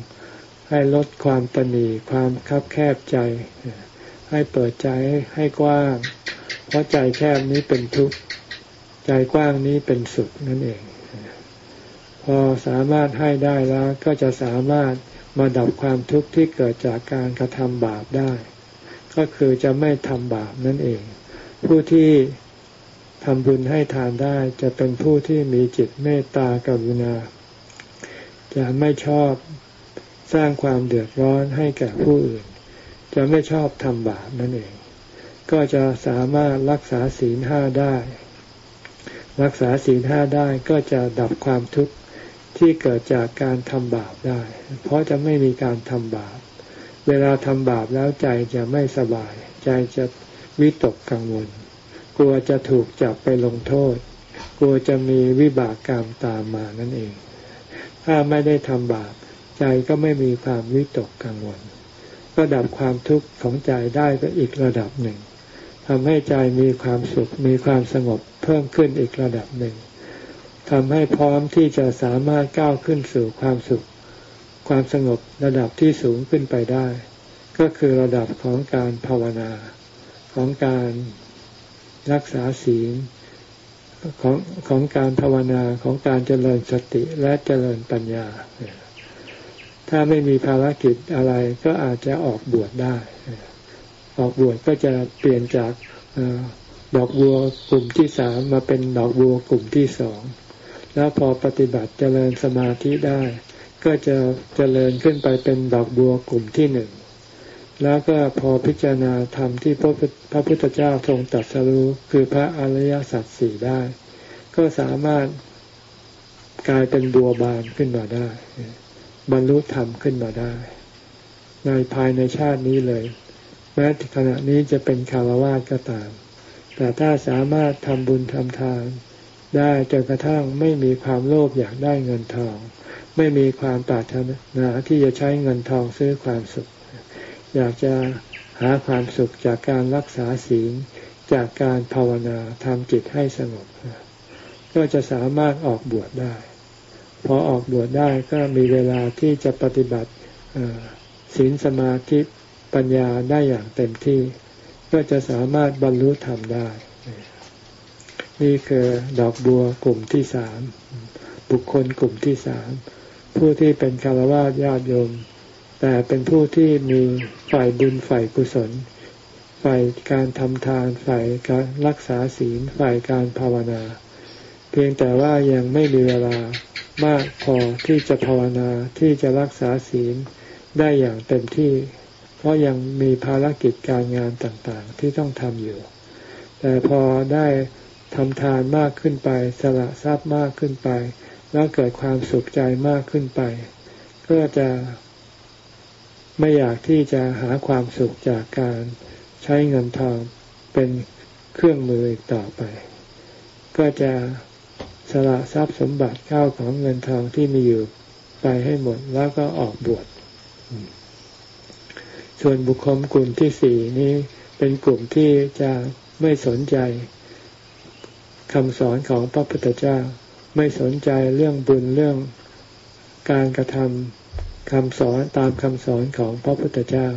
ให้ลดความตนีความคับแคบใจ ให้เปิดใจให้กว้าง เพราะใจแคบนี้เป็นทุกข์ใจกว้างนี้เป็นสุขนั่นเอง พอสามารถให้ได้แล้วก็จะสามารถมาดับความทุกข์ที่เกิดจากการกระทำบาปได้ ก็คือจะไม่ทำบาปนั่นเอง ผู้ที่ ทำบุญให้ทานได้จะเป็นผู้ที่มีจิตเมตตากรุณา จะไม่ชอบสร้างความเดือดร้อนให้แก่ผู้อื่น จะไม่ชอบทำบาปนั่นเอง ก็จะสามารถรักษาศีลห้าได้ รักษาศีลห้าได้ก็จะดับความทุกข์ที่เกิดจากการทำบาปได้ เพราะจะไม่มีการทำบาป เวลาทำบาปแล้วใจจะไม่สบาย ใจจะวิตกกังวล ลัวจะถูกจับไปลงโทษ กลัวจะมีวิบากกรรมตามมานั่นเอง ถ้าไม่ได้ทำบาปใจก็ไม่มีความวิตกกังวลก็ดับความทุกข์ของใจได้ก็อีกระดับหนึ่งทำให้ใจมีความสุขมีความสงบเพิ่มขึ้นอีกระดับหนึ่งทำให้พร้อมที่จะสามารถก้าวขึ้นสู่ความสุข ความสงบระดับที่สูงขึ้นไปได้ ก็คือระดับของการภาวนา ของการ รักษาศีลของของการภาวนาของการเจริญสติและเจริญปัญญา ถ้าไม่มีภารกิจอะไรก็อาจจะออกบวชได้ ออกบวชก็จะเปลี่ยนจากดอกบัวกลุ่มที่สามมาเป็นดอกบัวกลุ่มที่สอง แล้วพอปฏิบัติเจริญสมาธิได้ ก็จะเจริญขึ้นไปเป็นดอกบัวกลุ่มที่หนึ่ง แล้วก็พอพิจารณาธรรมที่พระพระพุทธเจ้าทรงตรัสรู้คือพระอริยสัจสี่ได้ ก็สามารถกลายเป็นบัวบานขึ้นมาได้ บรรลุธรรมขึ้นมาได้ ในภายในชาตินี้เลย แม้ขณะนี้จะเป็นคารวะก็ตาม แต่ถ้าสามารถทำบุญทำทานได้จนกระทั่งไม่มีความโลภอยากได้เงินทอง ไม่มีความปรารถนาที่จะใช้เงินทองซื้อความสุข อยากจะหาความสุขจากการรักษาศีลจากการภาวนาทำจิตให้สงบ ก็จะสามารถออกบวชได้ พอออกบวชได้ก็มีเวลาที่จะปฏิบัติศีลสมาธิปัญญาได้อย่างเต็มที่ ก็จะสามารถบรรลุธรรมได้ นี่คือดอกบัวกลุ่มที่สามบุคคลกลุ่มที่สามผู้ที่เป็นคารวะญาติโยม แต่เป็นผู้ที่มีฝ่ายบุญฝ่ายกุศล ฝ่ายการทำทานฝ่ายการรักษาศีลฝ่ายการภาวนา เพียงแต่ว่ายังไม่มีเวลามากพอที่จะภาวนาที่จะรักษาศีลได้อย่างเต็มที่ เพราะยังมีภารกิจการงานต่างๆ ที่ต้องทำอยู่ แต่พอได้ทำทานมากขึ้นไป สละทรัพย์มากขึ้นไป แล้วเกิดความสุขใจมากขึ้นไป ก็จะ ไม่อยากที่จะหาความสุขจากการใช้เงินทองเป็นเครื่องมือต่อไป ก็จะสละทรัพย์สมบัติเข้าของเงินทองที่มีอยู่ไปให้หมดแล้วก็ออกบวชส่วนบุคคลกลุ่มที่สี่นี้เป็นกลุ่มที่จะไม่สนใจคำสอนของพระพุทธเจ้า ไม่สนใจเรื่องบุญเรื่องการกระทำ คำสอนตามคำสอนของพระพุทธเจ้า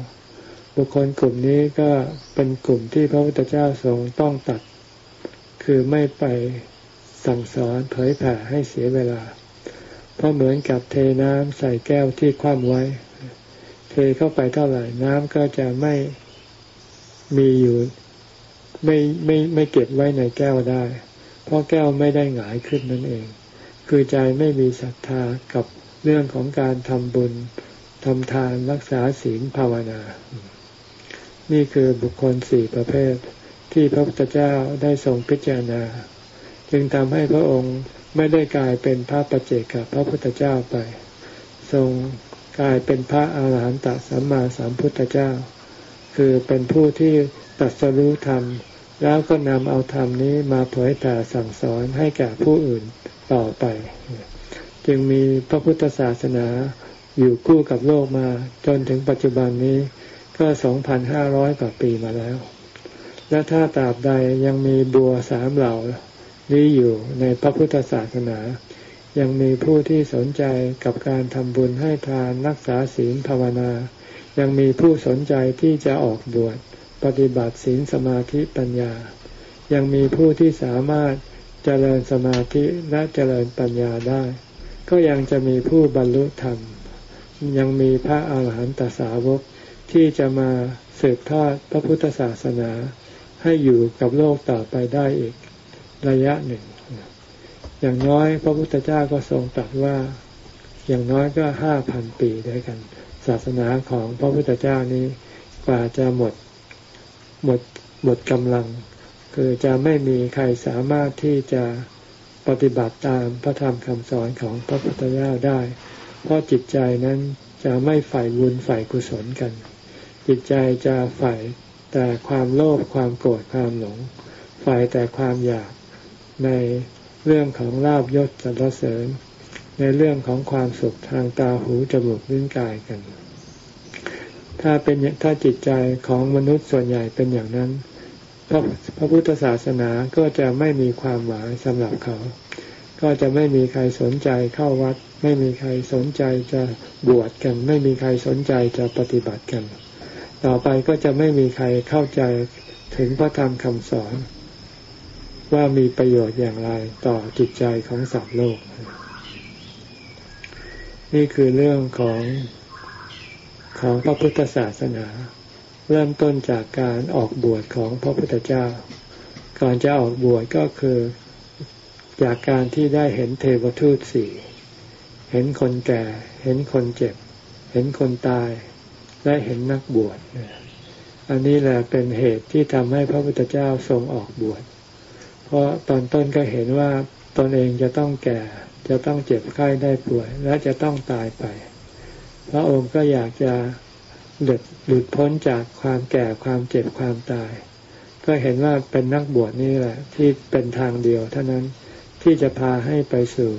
บุคคลกลุ่มนี้ก็เป็นกลุ่มที่พระพุทธเจ้าทรงต้องตัด คือไม่ไปสั่งสอนเผยแผ่ให้เสียเวลา เพราะเหมือนกับเทน้ำใส่แก้วที่คว่ำไว้ เทเข้าไปเท่าไหร่น้ำก็จะไม่มีอยู่ไม่ไม่ไม่เก็บไว้ในแก้วได้ เพราะแก้วไม่ได้หงายขึ้นนั่นเอง คือใจไม่มีศรัทธากับ เรื่องของการทำบุญทำทานรักษาศีลภาวนา นี่คือบุคคลสี่ประเภท ที่พระพุทธเจ้าได้ทรงพิจารณา จึงทำให้พระองค์ไม่ได้กลายเป็นพระปเจกับพระพุทธเจ้าไป ทรงกลายเป็นพระอาหารหันตสัมมาสัมพุทธเจ้า คือเป็นผู้ที่ตัดสรู้ธรรม แล้วก็นำเอาธรรมนี้มาเผยแผ่สั่งสอนให้แก่ผู้อื่นต่อไป จึงมีพระพุทธศาสนาอยู่คู่กับโลกมาจนถึงปัจจุบันนี้ก็ 2,500 กว่าปีมาแล้ว และถ้าตราบใดยังมีบัวสามเหล่านี้อยู่ในพระพุทธศาสนา ยังมีผู้ที่สนใจกับการทำบุญให้ทานรักษาศีลภาวนา ยังมีผู้สนใจที่จะออกบวชปฏิบัติศีลสมาธิปัญญา ยังมีผู้ที่สามารถเจริญสมาธิและเจริญปัญญาได้ ก็ยังจะมีผู้บรรลุธรรม ยังมีพระอาหารหันตสาวกที่จะมาสืบทอดพระพุทธศาสนา ให้อยู่กับโลกต่อไปได้อีกระยะหนึ่ง อย่างน้อยพระพุทธเจ้าก็ทรงตรัสว่าอย่างน้อยก็ห้าพันปีด้วยกัน ศาสนาของพระพุทธเจ้านี้กว่าจะหมดหมดหมดกำลัง คือจะไม่มีใครสามารถที่จะ ปฏิบัติตามพระธรรมคำสอนของพระพุทธเจ้าได้ เพราะจิตใจนั้นจะไม่ฝ่ายบุญฝ่ายกุศลกัน จิตใจจะฝ่ายแต่ความโลภความโกรธความหลง ฝ่ายแต่ความอยากในเรื่องของลาบยศสรรเสริญ ในเรื่องของความสุขทางตาหูจมูกลิ้นกายกัน ถ้าเป็นถ้าจิตใจของมนุษย์ส่วนใหญ่เป็นอย่างนั้น พระพระพุทธศาสนาก็จะไม่มีความหมายสำหรับเขา ก็จะไม่มีใครสนใจเข้าวัด ไม่มีใครสนใจจะบวชกัน ไม่มีใครสนใจจะปฏิบัติกัน ต่อไปก็จะไม่มีใครเข้าใจถึงพระธรรมคำสอน ว่ามีประโยชน์อย่างไรต่อจิตใจของสัตว์โลก นี่คือเรื่องของของพระพุทธศาสนา เริ่มต้นจากการออกบวชของพระพุทธเจ้าก่อนจะออกบวชก็คือจากการที่ได้เห็นเทวทูตสี่ เห็นคนแก่ เห็นคนเจ็บ เห็นคนตาย และเห็นนักบวช อันนี้แหละเป็นเหตุที่ทำให้พระพุทธเจ้าทรงออกบวช เพราะตอนต้นก็เห็นว่าตนเองจะต้องแก่ จะต้องเจ็บไข้ได้ป่วย และจะต้องตายไป พระองค์ก็อยากจะ หลุดหลุดพ้นจากความแก่ความเจ็บความตาย ก็เห็นว่าเป็นนักบวชนี่แหละ ที่เป็นทางเดียว เท่านั้นที่จะพาให้ไปสู่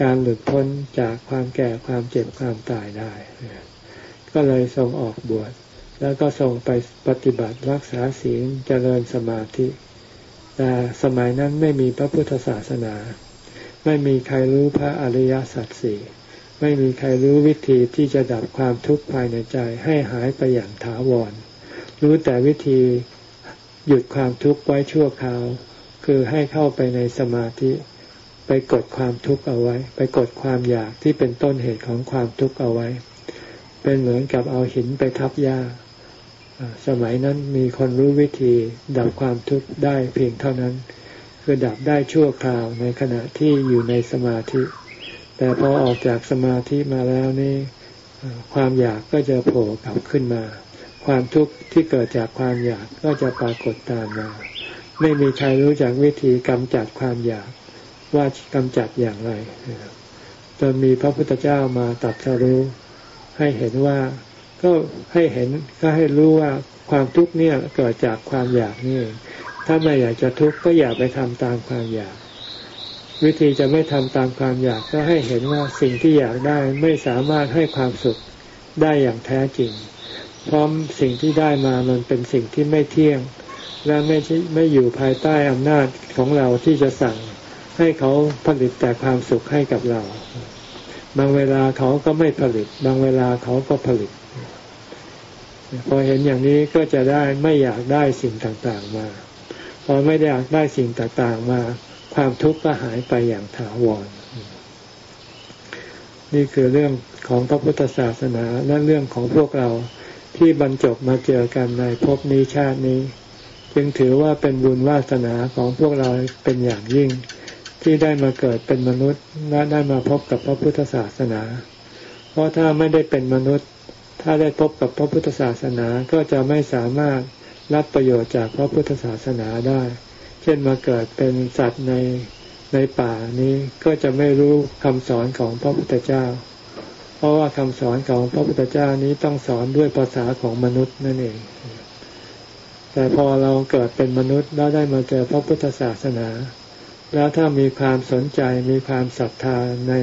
การหลุดพ้นจากความแก่ความเจ็บความตายได้ ก็เลยทรงออกบวช แล้วก็ทรงไปปฏิบัติรักษาศีลเจริญสมาธิ แต่สมัยนั้นไม่มีพระพุทธศาสนา ไม่มีใครรู้พระอริยสัจสี่ ไม่มีใครรู้วิธีที่จะดับความทุกข์ภายในใจให้หายไปอย่างถาวร รู้แต่วิธีหยุดความทุกข์ไว้ชั่วคราว คือให้เข้าไปในสมาธิ ไปกดความทุกข์เอาไว้ ไปกดความอยากที่เป็นต้นเหตุของความทุกข์เอาไว้ เป็นเหมือนกับเอาหินไปทับหญ้า สมัยนั้นมีคนรู้วิธีดับความทุกข์ได้เพียงเท่านั้น คือดับได้ชั่วคราวในขณะที่อยู่ในสมาธิ แต่พอออกจากสมาธิมาแล้วนี่ความอยากก็จะโผล่กลับขึ้นมา ความทุกข์ที่เกิดจากความอยากก็จะปรากฏตามมา ไม่มีใครรู้จักวิธีกำจัดความอยากว่ากำจัดอย่างไรจนมีพระพุทธเจ้ามาตัดสรู้ ให้เห็นว่าก็ให้เห็นก็ให้รู้ว่าความทุกข์เนี่ยเกิดจากความอยากนี่ถ้าไม่อยากจะทุกข์ก็อย่าไปทำตามความอยาก วิธีจะไม่ทำตามความอยากก็ให้เห็นว่าสิ่งที่อยากได้ไม่สามารถให้ความสุขได้อย่างแท้จริง พร้อมสิ่งที่ได้มามันเป็นสิ่งที่ไม่เที่ยง และไม่ไม่อยู่ภายใต้อำนาจของเราที่จะสั่งให้เขาผลิตแต่ความสุขให้กับเรา บางเวลาเขาก็ไม่ผลิต บางเวลาเขาก็ผลิต พอเห็นอย่างนี้ก็จะได้ไม่อยากได้สิ่งต่างๆมา พอไม่ได้อยากได้สิ่งต่างๆมา ความทุกข์ก็หายไปอย่างถาวร นี่คือเรื่องของพระพุทธศาสนาและเรื่องของพวกเราที่บรรจบมาเจอกันในภพนี้ชาตินี้ จึงถือว่าเป็นบุญวาสนาของพวกเราเป็นอย่างยิ่ง ที่ได้มาเกิดเป็นมนุษย์และได้มาพบกับพระพุทธศาสนา เพราะถ้าไม่ได้เป็นมนุษย์ ถ้าได้พบกับพระพุทธศาสนาก็จะไม่สามารถรับประโยชน์จากพระพุทธศาสนาได้ ช่นมาเกิดเป็นสัตว์ในในป่านี้ก็จะไม่รู้คำสอนของพระพุทธเจ้า เพราะว่าคำสอนของพระพุทธเจ้านี้ต้องสอนด้วยภาษาของมนุษย์นั่นเอง แต่พอเราเกิดเป็นมนุษย์แล้วได้มาเจอพระพุทธศาสนา แล้วถ้ามีความสนใจมีความศรัทธาใน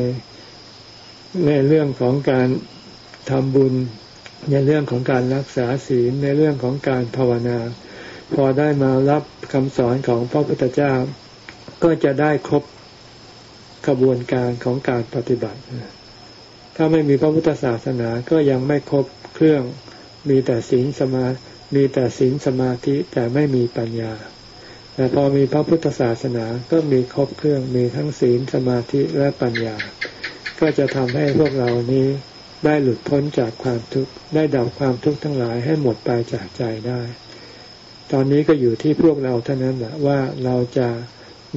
ในเรื่องของการทำบุญในเรื่องของการรักษาศีลในเรื่องของการภาวนา พอได้มารับคำสอนของพระพุทธเจ้า ก็จะได้ครบกระบวนการของการปฏิบัติ ถ้าไม่มีพระพุทธศาสนาก็ยังไม่ครบเครื่องมีแต่ศีลสมามีแต่ศีลสมาธิแต่ไม่มีปัญญา แต่พอมีพระพุทธศาสนาก็มีครบเครื่องมีทั้งศีลสมาธิและปัญญา ก็จะทำให้พวกเรานี้ได้หลุดพ้นจากความทุกข์ได้ดับความทุกข์ทั้งหลายให้หมดไปจากใจได้ ตอนนี้ก็อยู่ที่พวกเราเท่านั้นแหละว่าเราจะ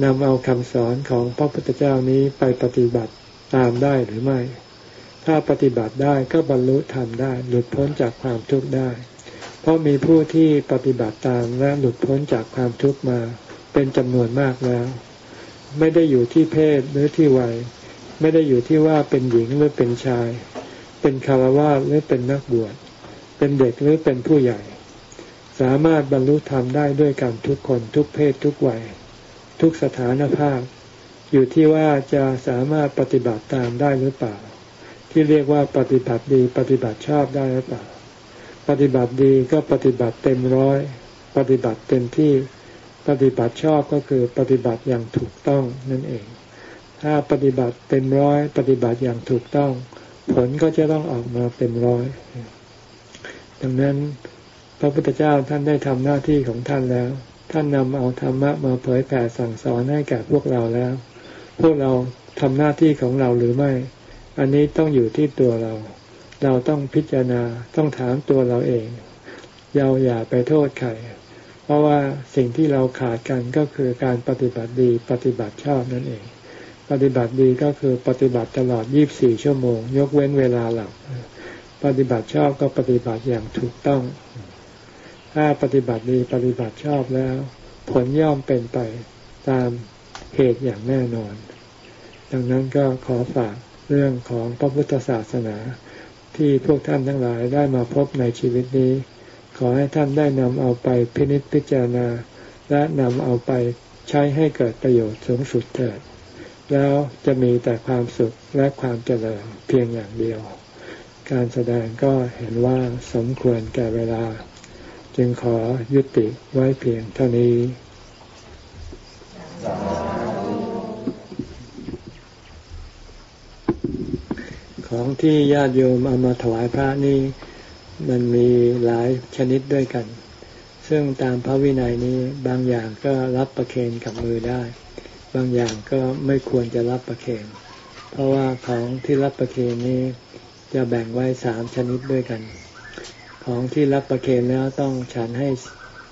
นำเอาคำสอนของพระพุทธเจ้านี้ไปปฏิบัติตามได้หรือไม่ ถ้าปฏิบัติได้ก็บรรลุธรรมได้ หลุดพ้นจากความทุกข์ได้ เพราะมีผู้ที่ปฏิบัติตามและหลุดพ้นจากความทุกข์มาเป็นจำนวนมากแล้ว ไม่ได้อยู่ที่เพศหรือที่วัย ไม่ได้อยู่ที่ว่าเป็นหญิงหรือเป็นชาย เป็นคารวะหรือเป็นนักบวช เป็นเด็กหรือเป็นผู้ใหญ่ สามารถบรรลุธรรมได้ด้วยกันทุกคนทุกเพศทุกวัย ทุกสถานภาพ อยู่ที่ว่าจะสามารถปฏิบัติตามได้หรือเปล่า ที่เรียกว่าปฏิบัติดีปฏิบัติชอบได้หรือเปล่า ปฏิบัติดีก็ปฏิบัติเต็มร้อย ปฏิบัติเต็มที่ปฏิบัติชอบก็คือปฏิบัติอย่างถูกต้องนั่นเอง ถ้าปฏิบัติเต็มร้อย ปฏิบัติอย่างถูกต้อง ผลก็จะต้องออกมาเต็มร้อย ดังนั้น พระพุทธเจ้าท่านได้ทำหน้าที่ของท่านแล้ว ท่านนำเอาธรรมะมาเผยแผ่สั่งสอนให้แก่พวกเราแล้ว พวกเราทำหน้าที่ของเราหรือไม่ อันนี้ต้องอยู่ที่ตัวเรา เราต้องพิจารณาต้องถามตัวเราเอง เราอย่าไปโทษใครเพราะว่าสิ่งที่เราขาดกันก็คือการปฏิบัติดีปฏิบัติชอบนั่นเอง ปฏิบัติดีก็คือปฏิบัติตลอด 24 ชั่วโมง ยกเว้นเวลาหลับ ปฏิบัติชอบก็ปฏิบัติอย่างถูกต้อง ถ้าปฏิบัติดีปฏิบัติชอบแล้ว ผลย่อมเป็นไปตามเหตุอย่างแน่นอน ดังนั้นก็ขอฝากเรื่องของพระพุทธศาสนา ที่พวกท่านทั้งหลายได้มาพบในชีวิตนี้ ขอให้ท่านได้นำเอาไปพินิจพิจารณา และนำเอาไปใช้ให้เกิดประโยชน์สูงสุดเถิด แล้วจะมีแต่ความสุขและความเจริญเพียงอย่างเดียว การแสดงก็เห็นว่าสมควรแก่เวลา จึงขอยุติไว้เพียงเท่านี้ของที่ญาติโยมเอามาถวายพระนี่มันมีหลายชนิดด้วยกัน ซึ่งตามพระวินัยนี้บางอย่างก็รับประเคนกับมือได้ บางอย่างก็ไม่ควรจะรับประเคนเพราะว่าของที่รับประเคนนี้จะแบ่งไว้สามชนิดด้วยกัน ของที่รับประเคนแล้วต้องฉันให้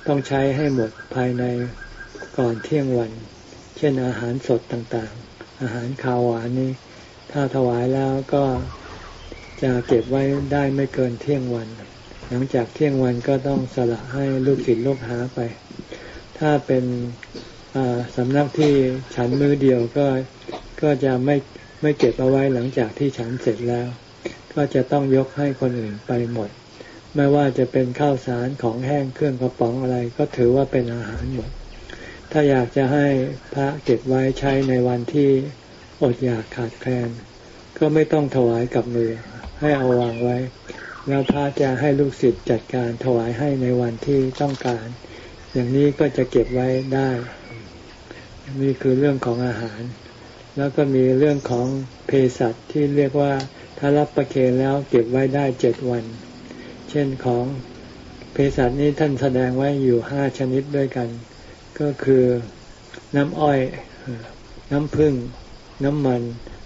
ต้องใช้ให้หมดภายในก่อนเที่ยงวัน เช่นอาหารสดต่างๆ อาหารคาวหวานนี้ ถ้าถวายแล้วก็จะเก็บไว้ได้ไม่เกินเที่ยงวัน หลังจากเที่ยงวันก็ต้องสละให้ลูกศิษย์ลูกหาไป ถ้าเป็นสำนักที่ฉันมือเดียวก็ก็จะไม่ไม่เก็บเอาไว้หลังจากที่ฉันเสร็จแล้ว ก็จะต้องยกให้คนอื่นไปหมด ไม่ว่าจะเป็นข้าวสารของแห้งเครื่องกระป๋องอะไร ก็ถือว่าเป็นอาหารหมด ถ้าอยากจะให้พระเก็บไว้ใช้ในวันที่อดอยากขาดแคลน ก็ไม่ต้องถวายกับมือ ให้เอาวางไว้ แล้วพระจะให้ลูกศิษย์จัดการถวายให้ในวันที่ต้องการ อย่างนี้ก็จะเก็บไว้ได้นี่คือเรื่องของอาหาร แล้วก็มีเรื่องของเภสัชที่เรียกว่าถ้ารับประเคนแล้วเก็บไว้ได้เจ็ดวัน เช่นของเภสัชนี้ท่านแสดงไว้อยู่ห้าชนิดด้วยกัน ก็คือน้ำอ้อย น้ำผึ้งน้ำมัน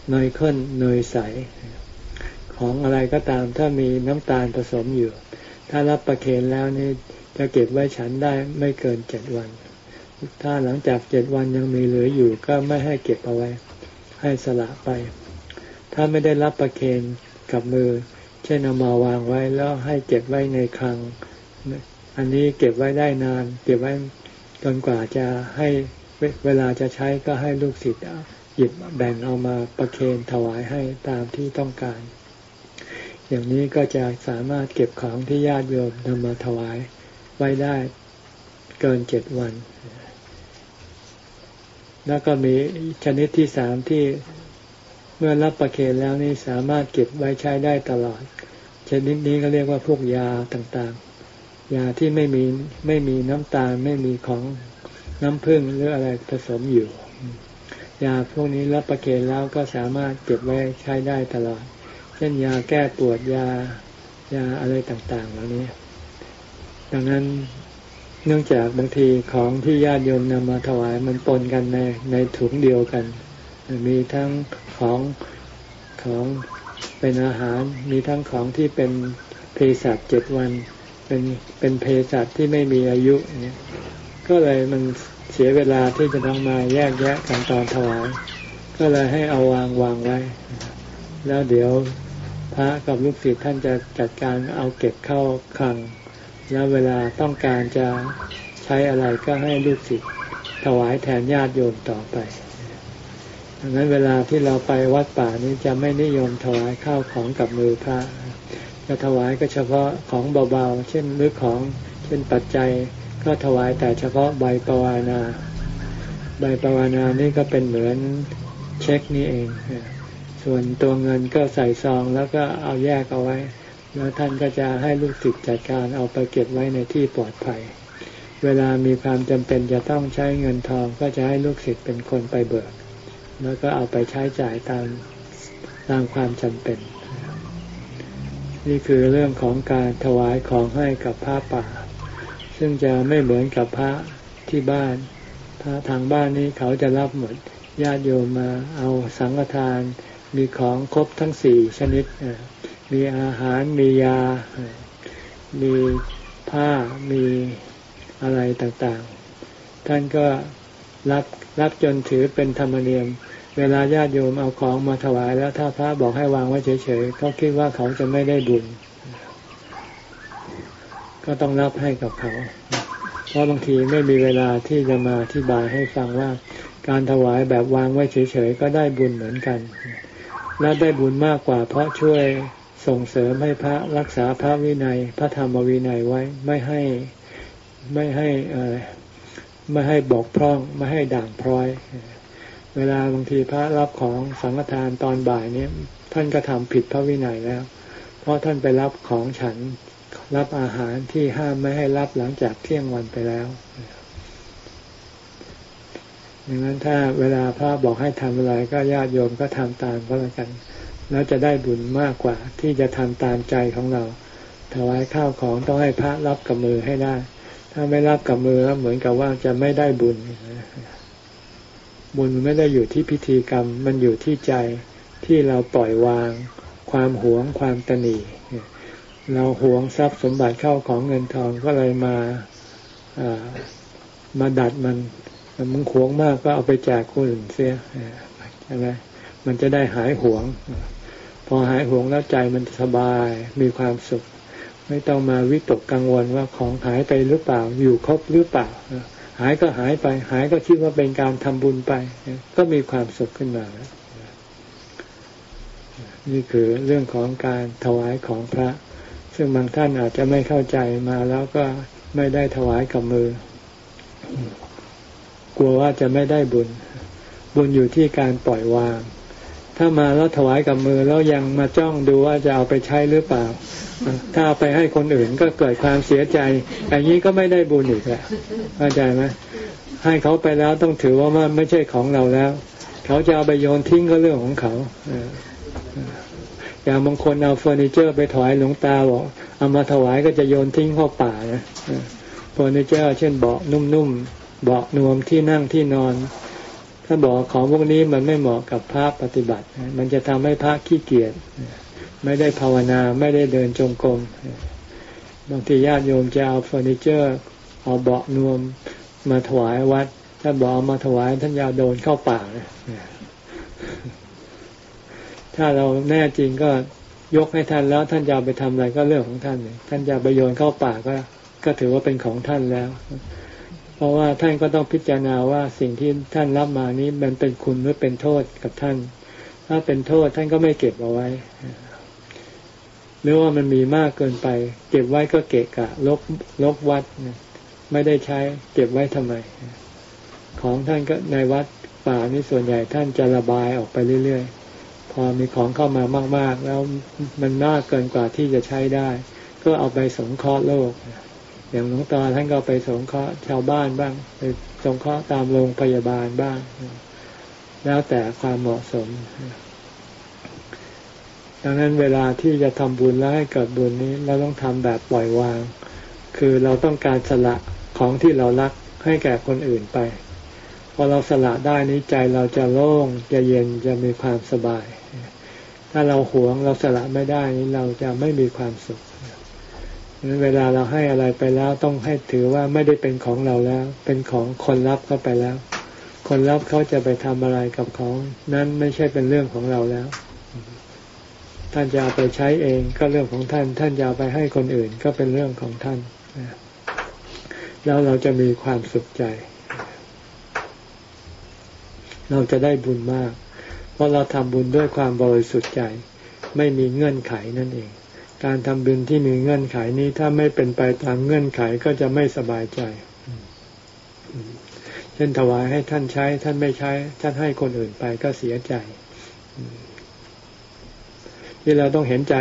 เนยข้นเนยใส ของอะไรก็ตามถ้ามีน้ำตาลผสมอยู่ ถ้ารับประเคนแล้วนี่จะเก็บไว้ฉันได้ไม่เกินเจ็ดวัน ถ้าหลังจากเจ็ดวันยังมีเหลืออยู่ก็ไม่ให้เก็บเอาไว้ ให้สละไป ถ้าไม่ได้รับประเคนกับมือ ช่นเอามาวางไว้แล้วให้เก็บไว้ในคลัง อันนี้เก็บไว้ได้นาน เก็บไว้จนกว่าจะให้เวลาจะใช้ก็ให้ลูกศิษย์หยิบแบ่งเอามาประเคนถวายให้ตามที่ต้องการ อย่างนี้ก็จะสามารถเก็บของที่ญาติโยมนำมาถวายไว้ได้เกินเจ็ดวัน แล้วก็มีชนิดที่สามที่เมื่อรับประเคนแล้วนี่สามารถเก็บไว้ใช้ได้ตลอด ชนิดนี้ก็เรียกว่าพวกยาต่างๆ ยาที่ไม่มีไม่มีน้ำตาลไม่มีของน้ำผึ้งหรืออะไรผสมอยู่ ยาพวกนี้รับประเคนแล้วก็สามารถเก็บไว้ใช้ได้ตลอด เช่นยาแก้ปวดยายาอะไรต่างๆเหล่านี้ ดังนั้นเนื่องจากบางทีของที่ญาติโยมนำมาถวายมันปนกันในในถุงเดียวกัน มีทั้งของของ เป็นอาหารมีทั้งของที่เป็นเภสัชเจ็ดวัน เป็นเป็นเภสัชที่ไม่มีอายุเนี่ยก็เลยมันเสียเวลาที่จะต้องมาแยกแยะกันตอนถวายก็เลยให้เอาวางวางไว้ แล้วเดี๋ยวพระกับลูกศิษย์ท่านจะจัดการเอาเก็บเข้าคลัง แล้วเวลาต้องการจะใช้อะไรก็ให้ลูกศิษย์ถวายแทนญาติโยมต่อไป ดังนั้นเวลาที่เราไปวัดป่านี้จะไม่นิยมถวายข้าวของกับมือพระจะถวายก็เฉพาะของเบาๆ เช่นหรือของเช่นปัจจัยก็ถวายแต่เฉพาะใบปวานา ใบปวานานี่ก็เป็นเหมือนเช็คนี่เอง ส่วนตัวเงินก็ใส่ซองแล้วก็เอาแยกเอาไว้ แล้วท่านก็จะให้ลูกศิษย์จัดการเอาไปเก็บไว้ในที่ปลอดภัย เวลามีความจำเป็นจะต้องใช้เงินทองก็จะให้ลูกศิษย์เป็นคนไปเบิก แล้วก็เอาไปใช้จ่ายตามตามความจำเป็น นี่คือเรื่องของการถวายของให้กับพระป่า ซึ่งจะไม่เหมือนกับพระที่บ้านพระทางบ้านนี้เขาจะรับหมดญาติโยมมาเอาสังฆทาน มีของครบทั้งสี่ชนิด มีอาหารมียา มีผ้ามีอะไรต่างๆ ท่านก็รับรับจนถือเป็นธรรมเนียม เวลาญาติโยมเอาของมาถวายแล้วถ้าพระบอกให้วางไว้เฉยๆเขาคิดว่าเขาจะไม่ได้บุญ ก็ต้องรับให้กับเขา เพราะบางทีไม่มีเวลาที่จะมาอธิบายให้ฟังว่าการถวายแบบวางไว้เฉยๆก็ได้บุญเหมือนกัน และได้บุญมากกว่าเพราะช่วยส่งเสริมให้พระรักษาพระวินัย พระธรรมวินัยไว้ไม่ให้ไม่ให้ไม่ให้บอกพร่อง ไม่ให้ด่างพร้อย เวลาบางทีพระรับของสังฆทานตอนบ่ายนี้ท่านก็ทำผิดพระวินัยแล้ว เพราะท่านไปรับของฉันรับอาหารที่ห้ามไม่ให้รับหลังจากเที่ยงวันไปแล้วดังนั้นถ้าเวลาพระบอกให้ทำอะไรก็ญาติโยมก็ทำตามก็แล้วกัน แล้วจะได้บุญมากกว่าที่จะทำตามใจของเรา ถวายข้าวของต้องให้พระรับกับมือให้ได้ ถ้าไม่รับกับมือแล้วเหมือนกับว่าจะไม่ได้บุญ บุญไม่ได้อยู่ที่พิธีกรรม มันอยู่ที่ใจที่เราปล่อยวาง ความหวงความตนีเราหวงทรัพย์สมบัติเข้าของเงินทองก็เลยมามาดัดมันมึงหวงมากก็เอาไปแจกคนอื่นเสียใช่ไหมมันจะได้หายหวง พอหายหวงแล้วใจมันสบายมีความสุข ไม่ต้องมาวิตกกังวลว่าของหายไปหรือเปล่าอยู่ครบหรือเปล่า หายก็หายไป หายก็คิดว่าเป็นการทำบุญไป ก็มีความสุขขึ้นมาแล้วนี่คือเรื่องของการถวายของพระ ซึ่งบางท่านอาจจะไม่เข้าใจมาแล้วก็ไม่ได้ถวายกับมือ กลัวว่าจะไม่ได้บุญ บุญอยู่ที่การปล่อยวาง ถ้ามาแล้วถวายกับมือแล้วยังมาจ้องดูว่าจะเอาไปใช้หรือเปล่า ถ้าไปให้คนอื่นก็เกิดความเสียใจ อย่างนี้ก็ไม่ได้บุญอีกแหละเข้าใจไหมให้เขาไปแล้วต้องถือว่ามันไม่ใช่ของเราแล้ว เขาจะเอาไปโยนทิ้งก็เรื่องของเขาอย่างบางคนเอาเฟอร์นิเจอร์ไปถวายหลวงตาบอกเอามาถวายก็จะโยนทิ้งเข้าป่านะเฟอร์นิเจอร์ เช่นเบาะนุ่มๆเบาะนวมที่นั่งที่นอนถ้าบอกของพวกนี้มันไม่เหมาะกับพระปฏิบัติ มันจะทำให้พระขี้เกียจ ไม่ได้ภาวนาไม่ได้เดินจงกรมบางทีญาติโยมจะเอาเฟอร์นิเจอร์เอาเบาะนวมมาถวายวัด ถ้าบอกมาถวายท่านยาโดนเข้าปาเลยถ้าเราแน่จริงก็ยกให้ท่านแล้วท่านจะไปทำอะไรก็เรื่องของท่านท่านจะไปโยนเข้าป่าก็ ก็ถือว่าเป็นของท่านแล้ว เพราะว่าท่านก็ต้องพิจารณาว่าสิ่งที่ท่านรับมานี้มันเป็นคุณหรือเป็นโทษกับท่าน ถ้าเป็นโทษท่านก็ไม่เก็บเอาไว้ หรือว่ามันมีมากเกินไป เก็บไว้ก็เกะกะ ลบลบวัดไม่ได้ใช้ เก็บไว้ทำไม ของท่านก็ในวัดป่านี่ส่วนใหญ่ท่านจะระบายออกไปเรื่อยๆ พอมีของเข้ามามาก ๆ แล้วมันมากเกินกว่าที่จะใช้ได้ ก็เอาไปสงเคราะห์โลก อย่างหลวงตาท่านก็ไปสงเคราะห์ชาวบ้านบ้าง ไปสงเคราะห์ตามโรงพยาบาลบ้าง แล้วแต่ความเหมาะสม ดังนั้นเวลาที่จะทำบุญแล้วให้เกิดบุญนี้เราต้องทำแบบปล่อยวาง คือเราต้องการสละของที่เรารักให้แก่คนอื่นไป พอเราสละได้นี้ใจเราจะโล่งจะเย็นจะมีความสบาย ถ้าเราหวงเราสละไม่ได้นี้เราจะไม่มีความสุขเวลาเราให้อะไรไปแล้วต้องให้ถือว่าไม่ได้เป็นของเราแล้ว เป็นของคนรับเข้าไปแล้ว คนรับเขาจะไปทำอะไรกับของ นั้นไม่ใช่เป็นเรื่องของเราแล้ว ท่านจะเอาไปใช้เองก็เรื่องของท่าน ท่านจะเอาไปให้คนอื่นก็เป็นเรื่องของท่าน แล้วเราจะมีความสุขใจ เราจะได้บุญมาก เพราะเราทำบุญด้วยความบริสุทธิ์ใจ ไม่มีเงื่อนไขนั่นเอง การทำบุญที่มีเงื่อนไขนี้ถ้าไม่เป็นไปตามเงื่อนไขก็จะไม่สบายใจเช่นถวายให้ท่านใช้ ท่านไม่ใช้ ท่านให้คนอื่นไปก็เสียใจ ที่เราต้องเห็นใจ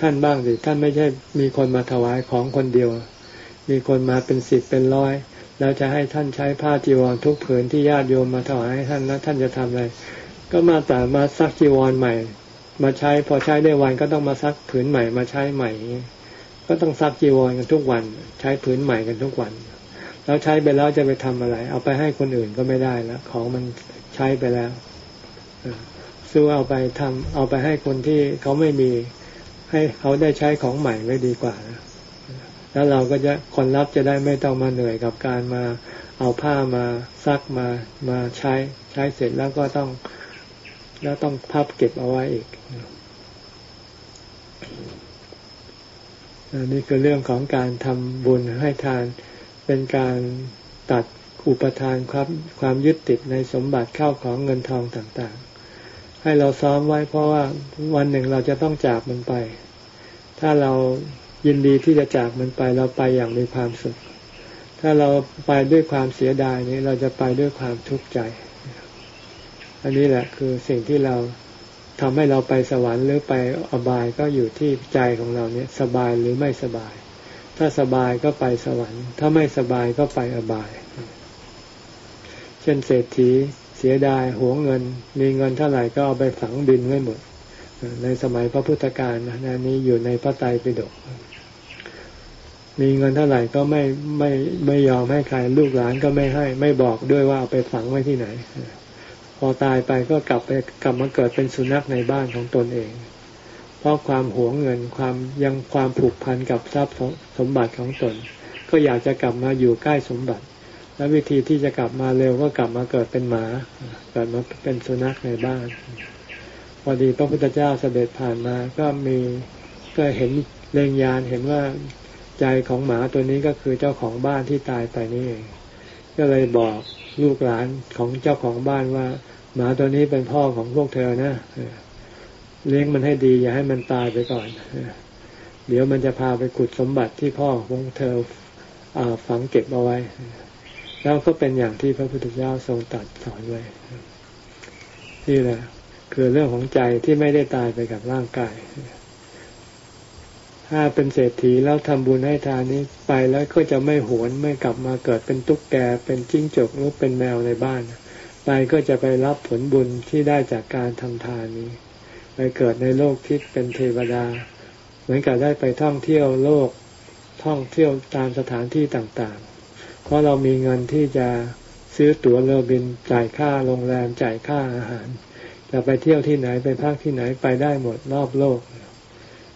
ท่านบ้างสิท่านไม่ใช่มีคนมาถวายของคนเดียว มีคนมาเป็นสิบเป็นร้อยแล้วจะให้ท่านใช้ผ้าจีวรทุกผืนที่ญาติโยมมาถวายให้ท่านแล้วท่านจะทำอะไร ก็มาแต่มาซักจีวรใหม่ มาใช้พอใช้ได้วันก็ต้องมาซักผืนใหม่มาใช้ใหม่ ก็ต้องซักจีวรกันทุกวัน ใช้ผืนใหม่กันทุกวัน แล้วใช้ไปแล้วจะไปทำอะไร เอาไปให้คนอื่นก็ไม่ได้แล้วของมันใช้ไปแล้ว ซื้อเอาไปทำเอาไปให้คนที่เขาไม่มี ให้เขาได้ใช้ของใหม่ไว้ดีกว่านะแล้วเราก็จะคนรับจะได้ไม่ต้องมาเหนื่อยกับการมา เอาผ้ามาซักมามาใช้ใช้เสร็จแล้วก็ต้อง แล้วต้องพับเก็บเอาไว้อีกนี่คือเรื่องของการทำบุญให้ทานเป็นการตัดอุปทานความความยึดติดในสมบัติเข้าของเงินทองต่าง ให้เราซ้อมไว้เพราะว่าวันหนึ่งเราจะต้องจากมันไป ถ้าเรายินดีที่จะจากมันไป เราไปอย่างมีความสุข ถ้าเราไปด้วยความเสียดายนี้เราจะไปด้วยความทุกข์ใจ อันนี้แหละคือสิ่งที่เราทำให้เราไปสวรรค์หรือไปอบายก็อยู่ที่ใจของเราเนี่ยสบายหรือไม่สบาย ถ้าสบายก็ไปสวรรค์ ถ้าไม่สบายก็ไปอบาย เช่นเศรษฐี เสียดายหวงเงิน มีเงินเท่าไหร่ก็เอาไปฝังดินไว้หมด ในสมัยพระพุทธการนะนี้อยู่ในพระไตรปิฎกมีเงินเท่าไหร่ก็ไม่ไม่ไม่ยอมให้ใครลูกหลานก็ไม่ให้ ไม่บอกด้วยว่าเอาไปฝังไว้ที่ไหน พอตายไปก็กลับไปกลับมาเกิดเป็นสุนัขในบ้านของตนเอง เพราะความหวงเงินความยังความผูกพันกับทรัพย์สมบัติของตน ก็อยากจะกลับมาอยู่ใกล้สมบัติ และวิธีที่จะกลับมาเร็วก็กลับมาเกิดเป็นหมา เกิดมาเป็นสุนัขในบ้าน พอดีพระพุทธเจ้าเสด็จผ่านมาก็มีก็เห็นเล็งยานเห็นว่าใจของหมาตัวนี้ก็คือเจ้าของบ้านที่ตายไปนี่เองก็เลยบอกลูกหลานของเจ้าของบ้านว่า หมาตัวนี้เป็นพ่อของพวกเธอนะเลี้ยงมันให้ดี อย่าให้มันตายไปก่อนเดี๋ยวมันจะพาไปขุดสมบัติที่พ่อของเธออฝังเก็บเอาไว้ แล้วก็เป็นอย่างที่พระพุทธเจ้าทรงตรัสสอนไว้นี่แหละคือเรื่องของใจที่ไม่ได้ตายไปกับร่างกาย ถ้าเป็นเศรษฐีแล้วทำบุญให้ทานนี้ไปแล้วก็จะไม่หวนไม่กลับมาเกิดเป็นตุ๊กแกเป็นจิ้งจกหรือเป็นแมวในบ้าน ไปก็จะไปรับผลบุญที่ได้จากการทำทานนี้ ไปเกิดในโลกทิพย์เป็นเทวดา เหมือนกับได้ไปท่องเที่ยวโลกท่องเที่ยวตามสถานที่ต่างๆ เพราะเรามีเงินที่จะซื้อตั๋วเรือบินจ่ายค่าโรงแรมจ่ายค่าอาหาร จะไปเที่ยวที่ไหนไปพักที่ไหนไปได้หมดรอบโลก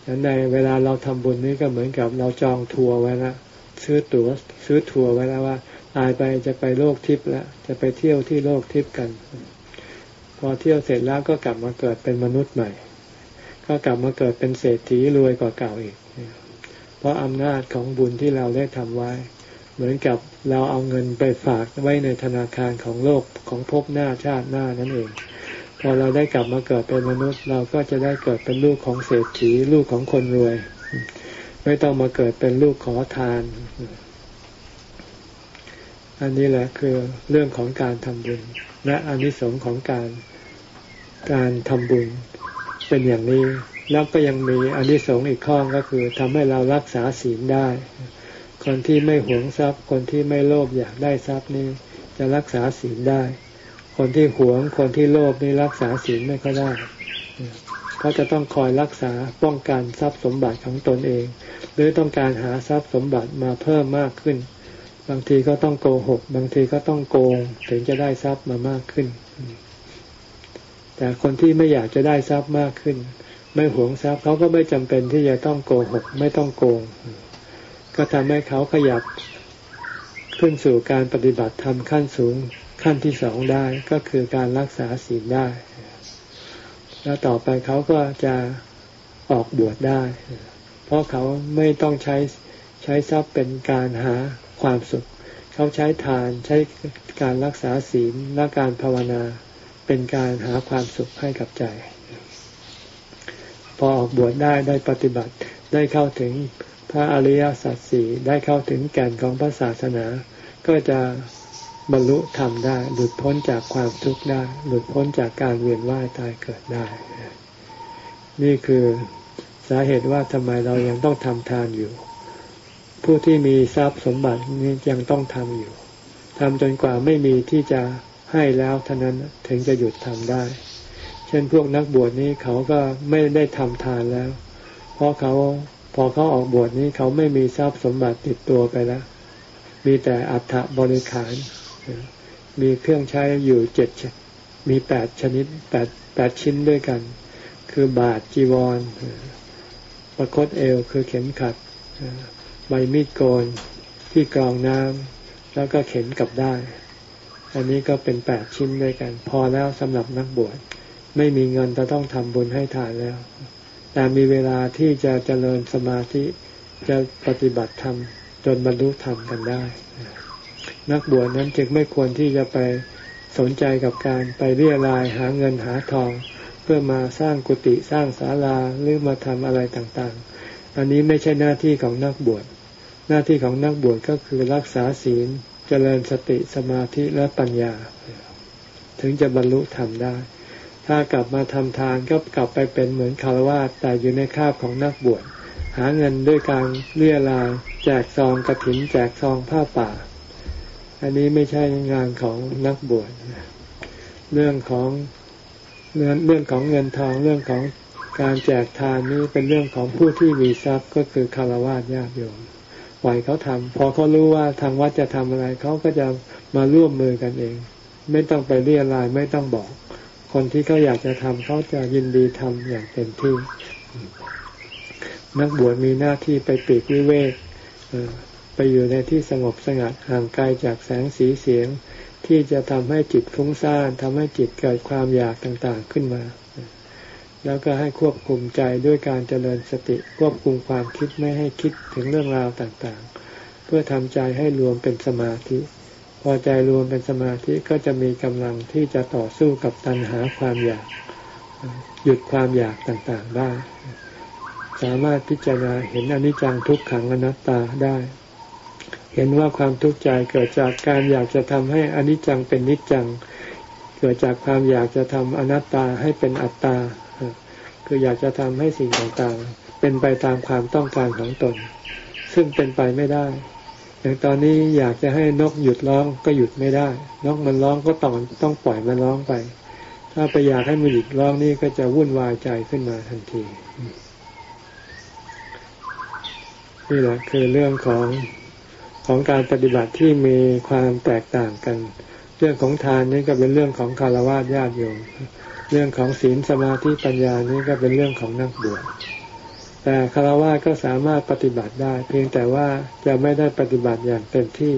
ดังในเวลาเราทำบุญนี้ก็เหมือนกับเราจองทัวร์ไว้แล้วซื้อตัว๋วซื้อทัวร์ไว้แล้วว่าตายไปจะไปโลกทิพย์แล้วจะไปเที่ยวที่โลกทิพย์กัน พอเที่ยวเสร็จแล้วก็กลับมาเกิดเป็นมนุษย์ใหม่ ก็กลับมาเกิดเป็นเศรษฐีรวยกว่าเก่าอีก เพราะอำนาจของบุญที่เราได้ทำไว้ เหมือนกับ เราเอาเงินไปฝากไว้ในธนาคารของโลกของภพหน้าชาติหน้านั่นเองพอเราได้กลับมาเกิดเป็นมนุษย์ เราก็จะได้เกิดเป็นลูกของเศรษฐีลูกของคนรวย ไม่ต้องมาเกิดเป็นลูกขอทาน อันนี้แหละคือเรื่องของการทำบุญ และอานิสงส์ของการการทำบุญเป็นอย่างนี้แล้วก็ยังมีอานิสงส์อีกข้อก็คือทำให้เรารักษาศีลได้ คนที่ไม่หวงทรัพย์ คนที่ไม่โลภอยากได้ทรัพย์นี้จะรักษาศีลได้ คนที่หวงคนที่โลภนี่รักษาศีลไม่ค่อยได้เขาจะต้องคอยรักษาป้องกันทรัพย์สมบัติของตนเอง หรือต้องการหาทรัพย์สมบัติมาเพิ่มมากขึ้น บางทีก็ต้องโกหก บางทีก็ต้องโกง ถึงจะได้ทรัพย์มามากขึ้น แต่คนที่ไม่อยากจะได้ทรัพย์มากขึ้น ไม่หวงทรัพย์เขาก็ไม่จำเป็นที่จะต้องโกหก ไม่ต้องโกง ก็ทำให้เขาขยับขึ้นสู่การปฏิบัติธรรมขั้นสูงขั้นที่สองได้ก็คือการรักษาศีลได้ แล้วต่อไปเขาก็จะออกบวชได้ เพราะเขาไม่ต้องใช้ใช้ทรัพย์เป็นการหาความสุข เขาใช้ทานใช้การรักษาศีลและการภาวนาเป็นการหาความสุขให้กับใจ พอออกบวชได้ได้ปฏิบัติได้เข้าถึง พระอริยสัจสี่ได้เข้าถึงแก่นของพระศาสนา ก็จะบรรลุธรรมได้ หลุดพ้นจากความทุกข์ได้ หลุดพ้นจากการเวียนว่ายตายเกิดได้ นี่คือสาเหตุว่าทำไมเรายังต้องทำทานอยู่ ผู้ที่มีทรัพย์สมบัตินี้ยังต้องทำอยู่ทำจนกว่าไม่มีที่จะให้แล้วเท่านั้นถึงจะหยุดทำได้ เช่นพวกนักบวชนี้เขาก็ไม่ได้ทำทานแล้ว เพราะเขา พอเขาออกบวชนี้เขาไม่มีทรัพย์สมบัติติดตัวไปแล้ว มีแต่อัฐบริขาร มีเครื่องใช้อยู่เจ็ดมีแปดชนิดแปดแปดชิ้นด้วยกัน คือบาทจีวร ประคตเอวคือเข็มขัดใบมีดโกนที่กรองน้ำแล้วก็เข็นกลับได้ อันนี้ก็เป็นแปดชิ้นด้วยกัน พอแล้วสำหรับนักบวชไม่มีเงินจะต้องทำบุญให้ทานแล้ว แต่มีเวลาที่จะเจริญสมาธิจะปฏิบัติธรรมจนบรรลุธรรมกันได้ นักบวชนั้นจึงไม่ควรที่จะไปสนใจกับการไปเรียรายหาเงินหาทอง เพื่อมาสร้างกุฏิสร้างศาลาหรือมาทำอะไรต่างๆ อันนี้ไม่ใช่หน้าที่ของนักบวช หน้าที่ของนักบวชก็คือรักษาศีลเจริญสติสมาธิและปัญญา ถึงจะบรรลุธรรมได้ ถ้ากลับมาทำทานก็กลับไปเป็นเหมือนคารวะแต่อยู่ในคาบของนักบวชหาเงินด้วยการเรียรายแจกซองกระถินแจกซองผ้าป่า อันนี้ไม่ใช่งานของนักบวชเรื่องของเรื่องเรื่องของเงินทองเรื่องของการแจกทานนี้เป็นเรื่องของผู้ที่มีทรัพย์ก็คือคารวะญาติโยมปล่อยเขาทำพอเขารู้ว่าทางวัดจะทำอะไรเขาก็จะมาร่วมมือกันเอง ไม่ต้องไปเรียรายไม่ต้องบอก คนที่เขาอยากจะทำเขาจะยินดีทำอย่างเต็มที่ นักบวชมีหน้าที่ไปปีกวิเวกไปอยู่ในที่สงบสงัดห่างไกลจากแสงสีเสียง ที่จะทำให้จิตฟุ้งซ่านทำให้จิตเกิดความอยากต่างๆขึ้นมา แล้วก็ให้ควบคุมใจด้วยการเจริญสติควบคุมความคิดไม่ให้คิดถึงเรื่องราวต่างๆ เพื่อทำใจให้รวมเป็นสมาธิ พอใจรวมเป็นสมาธิก็จะมีกำลังที่จะต่อสู้กับตัณหาความอยาก หยุดความอยากต่างๆได้ สามารถพิจารณาเห็นอนิจจังทุกขังอนัตตาได้ เห็นว่าความทุกข์ใจเกิดจากการอยากจะทำให้อนิจจังเป็นนิจจัง เกิดจากความอยากจะทำอนัตตาให้เป็นอัตตา คืออยากจะทำให้สิ่งต่างๆ เป็นไปตามความต้องการของตน ซึ่งเป็นไปไม่ได้ อย่างตอนนี้อยากจะให้นกหยุดร้องก็หยุดไม่ได้ นกมันร้องก็ต้องต้องปล่อยมันร้องไป ถ้าไปอยากให้มันหยุดร้องนี่ก็จะวุ่นวายใจขึ้นมาทันทีนี่แหละคือเรื่องของของการปฏิบัติที่มีความแตกต่างกัน เรื่องของทานนี่ก็เป็นเรื่องของคารวะญาติโยมเรื่องของศีลสมาธิปัญญานี่ก็เป็นเรื่องของนักบวช แต่คารวะก็สามารถปฏิบัติได้ เพียงแต่ว่าจะไม่ได้ปฏิบัติอย่างเต็มที่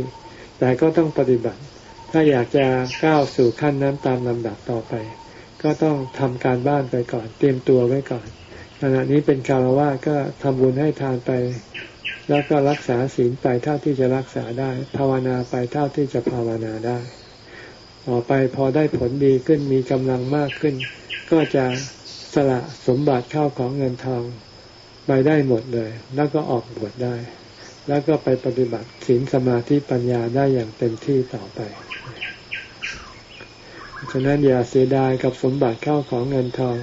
แต่ก็ต้องปฏิบัติ ถ้าอยากจะก้าวสู่ขั้นนั้นตามลำดับต่อไป ก็ต้องทำการบ้านไปก่อน เตรียมตัวไว้ก่อน ขณะนี้เป็นคารวะก็ทำบุญให้ทานไป แล้วก็รักษาศีลไปเท่าที่จะรักษาได้ ภาวนาไปเท่าที่จะภาวนาได้ ต่อไปพอได้ผลดีขึ้นมีกำลังมากขึ้น ก็จะสละสมบัติเข้าของเงินทอง ไปได้หมดเลย แล้วก็ออกบวชได้ แล้วก็ไปปฏิบัติศีลสมาธิปัญญาได้อย่างเต็มที่ต่อไปฉะนั้นอย่าเสียดายกับสมบัติเข้าของเงินทอง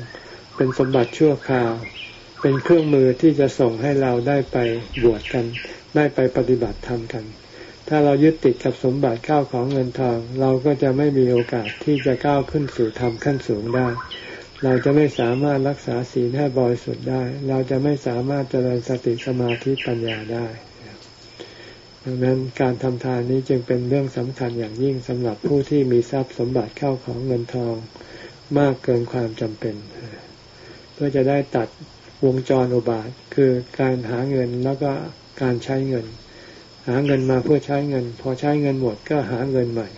เป็นสมบัติชั่วคราว เป็นเครื่องมือที่จะส่งให้เราได้ไปบวชกัน ได้ไปปฏิบัติธรรมกัน ถ้าเรายึดติดกับสมบัติเข้าของเงินทอง เราก็จะไม่มีโอกาสที่จะก้าวขึ้นสู่ธรรมขั้นสูงได้ เราจะไม่สามารถรักษาศีลให้บริสุทธิ์ได้ เราจะไม่สามารถเจริญสติสมาธิปัญญาได้ดังนั้นการทำทานนี้จึงเป็นเรื่องสำคัญอย่างยิ่งสำหรับผู้ที่มีทรัพย์สมบัติเข้าของเงินทองมากเกินความจำเป็น เพื่อจะได้ตัดวงจรอุบาทคือการหาเงินแล้วก็การใช้เงิน หาเงินมาเพื่อใช้เงิน พอใช้เงินหมดก็หาเงินใหม่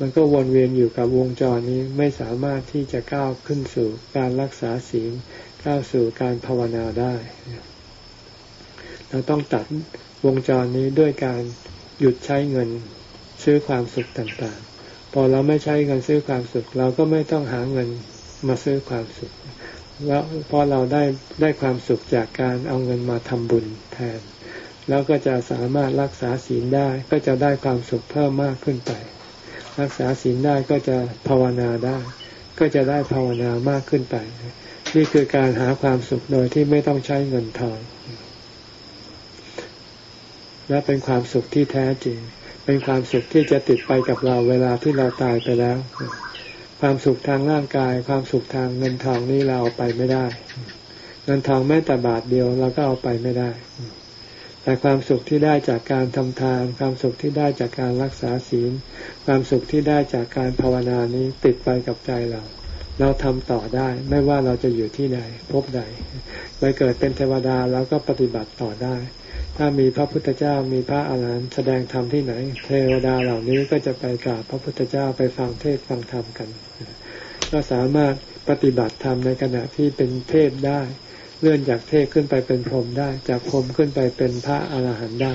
มันก็วนเวียนอยู่กับวงจรนี้ไม่สามารถที่จะก้าวขึ้นสู่การรักษาศีลก้าวสู่การภาวนาได้ เราต้องตัดวงจรนี้ด้วยการหยุดใช้เงินซื้อความสุขต่างๆ พอเราไม่ใช้เงินซื้อความสุข เราก็ไม่ต้องหาเงินมาซื้อความสุขแล้วพอเราได้ได้ความสุขจากการเอาเงินมาทำบุญแทน แล้วก็จะสามารถรักษาศีลได้ก็จะได้ความสุขเพิ่มมากขึ้นไป รักษาศีลได้ก็จะภาวนาได้ ก็จะได้ภาวนามากขึ้นไป นี่คือการหาความสุขโดยที่ไม่ต้องใช้เงินทองและเป็นความสุขที่แท้จริง เป็นความสุขที่จะติดไปกับเราเวลาที่เราตายไปแล้ว ความสุขทางร่างกาย ความสุขทางเงินทองนี่เราเอาไปไม่ได้ เงินทองแม้แต่บาทเดียวเราก็เอาไปไม่ได้ แต่ความสุขที่ได้จากการทำทาน ความสุขที่ได้จากการรักษาศีล ความสุขที่ได้จากการภาวนานี้ติดไปกับใจเรา เราทำต่อได้ ไม่ว่าเราจะอยู่ที่ไหนพบใดไปเกิดเป็นเทวดาแล้วก็ปฏิบัติต่อได้ ถ้ามีพระพุทธเจ้ามีพระอาหารหันต์แสดงธรรมที่ไหน เทวดาเหล่านี้ก็จะไปกราบพระพุทธเจ้าไปฟังเทศฟังธรรมกัน ก็สามารถปฏิบัติธรรมในขณะที่เป็นเทศได้ เลื่อนจากเทพขึ้นไปเป็นพรหมได้ จากพรหมขึ้นไปเป็นพระอาหารหันต์ได้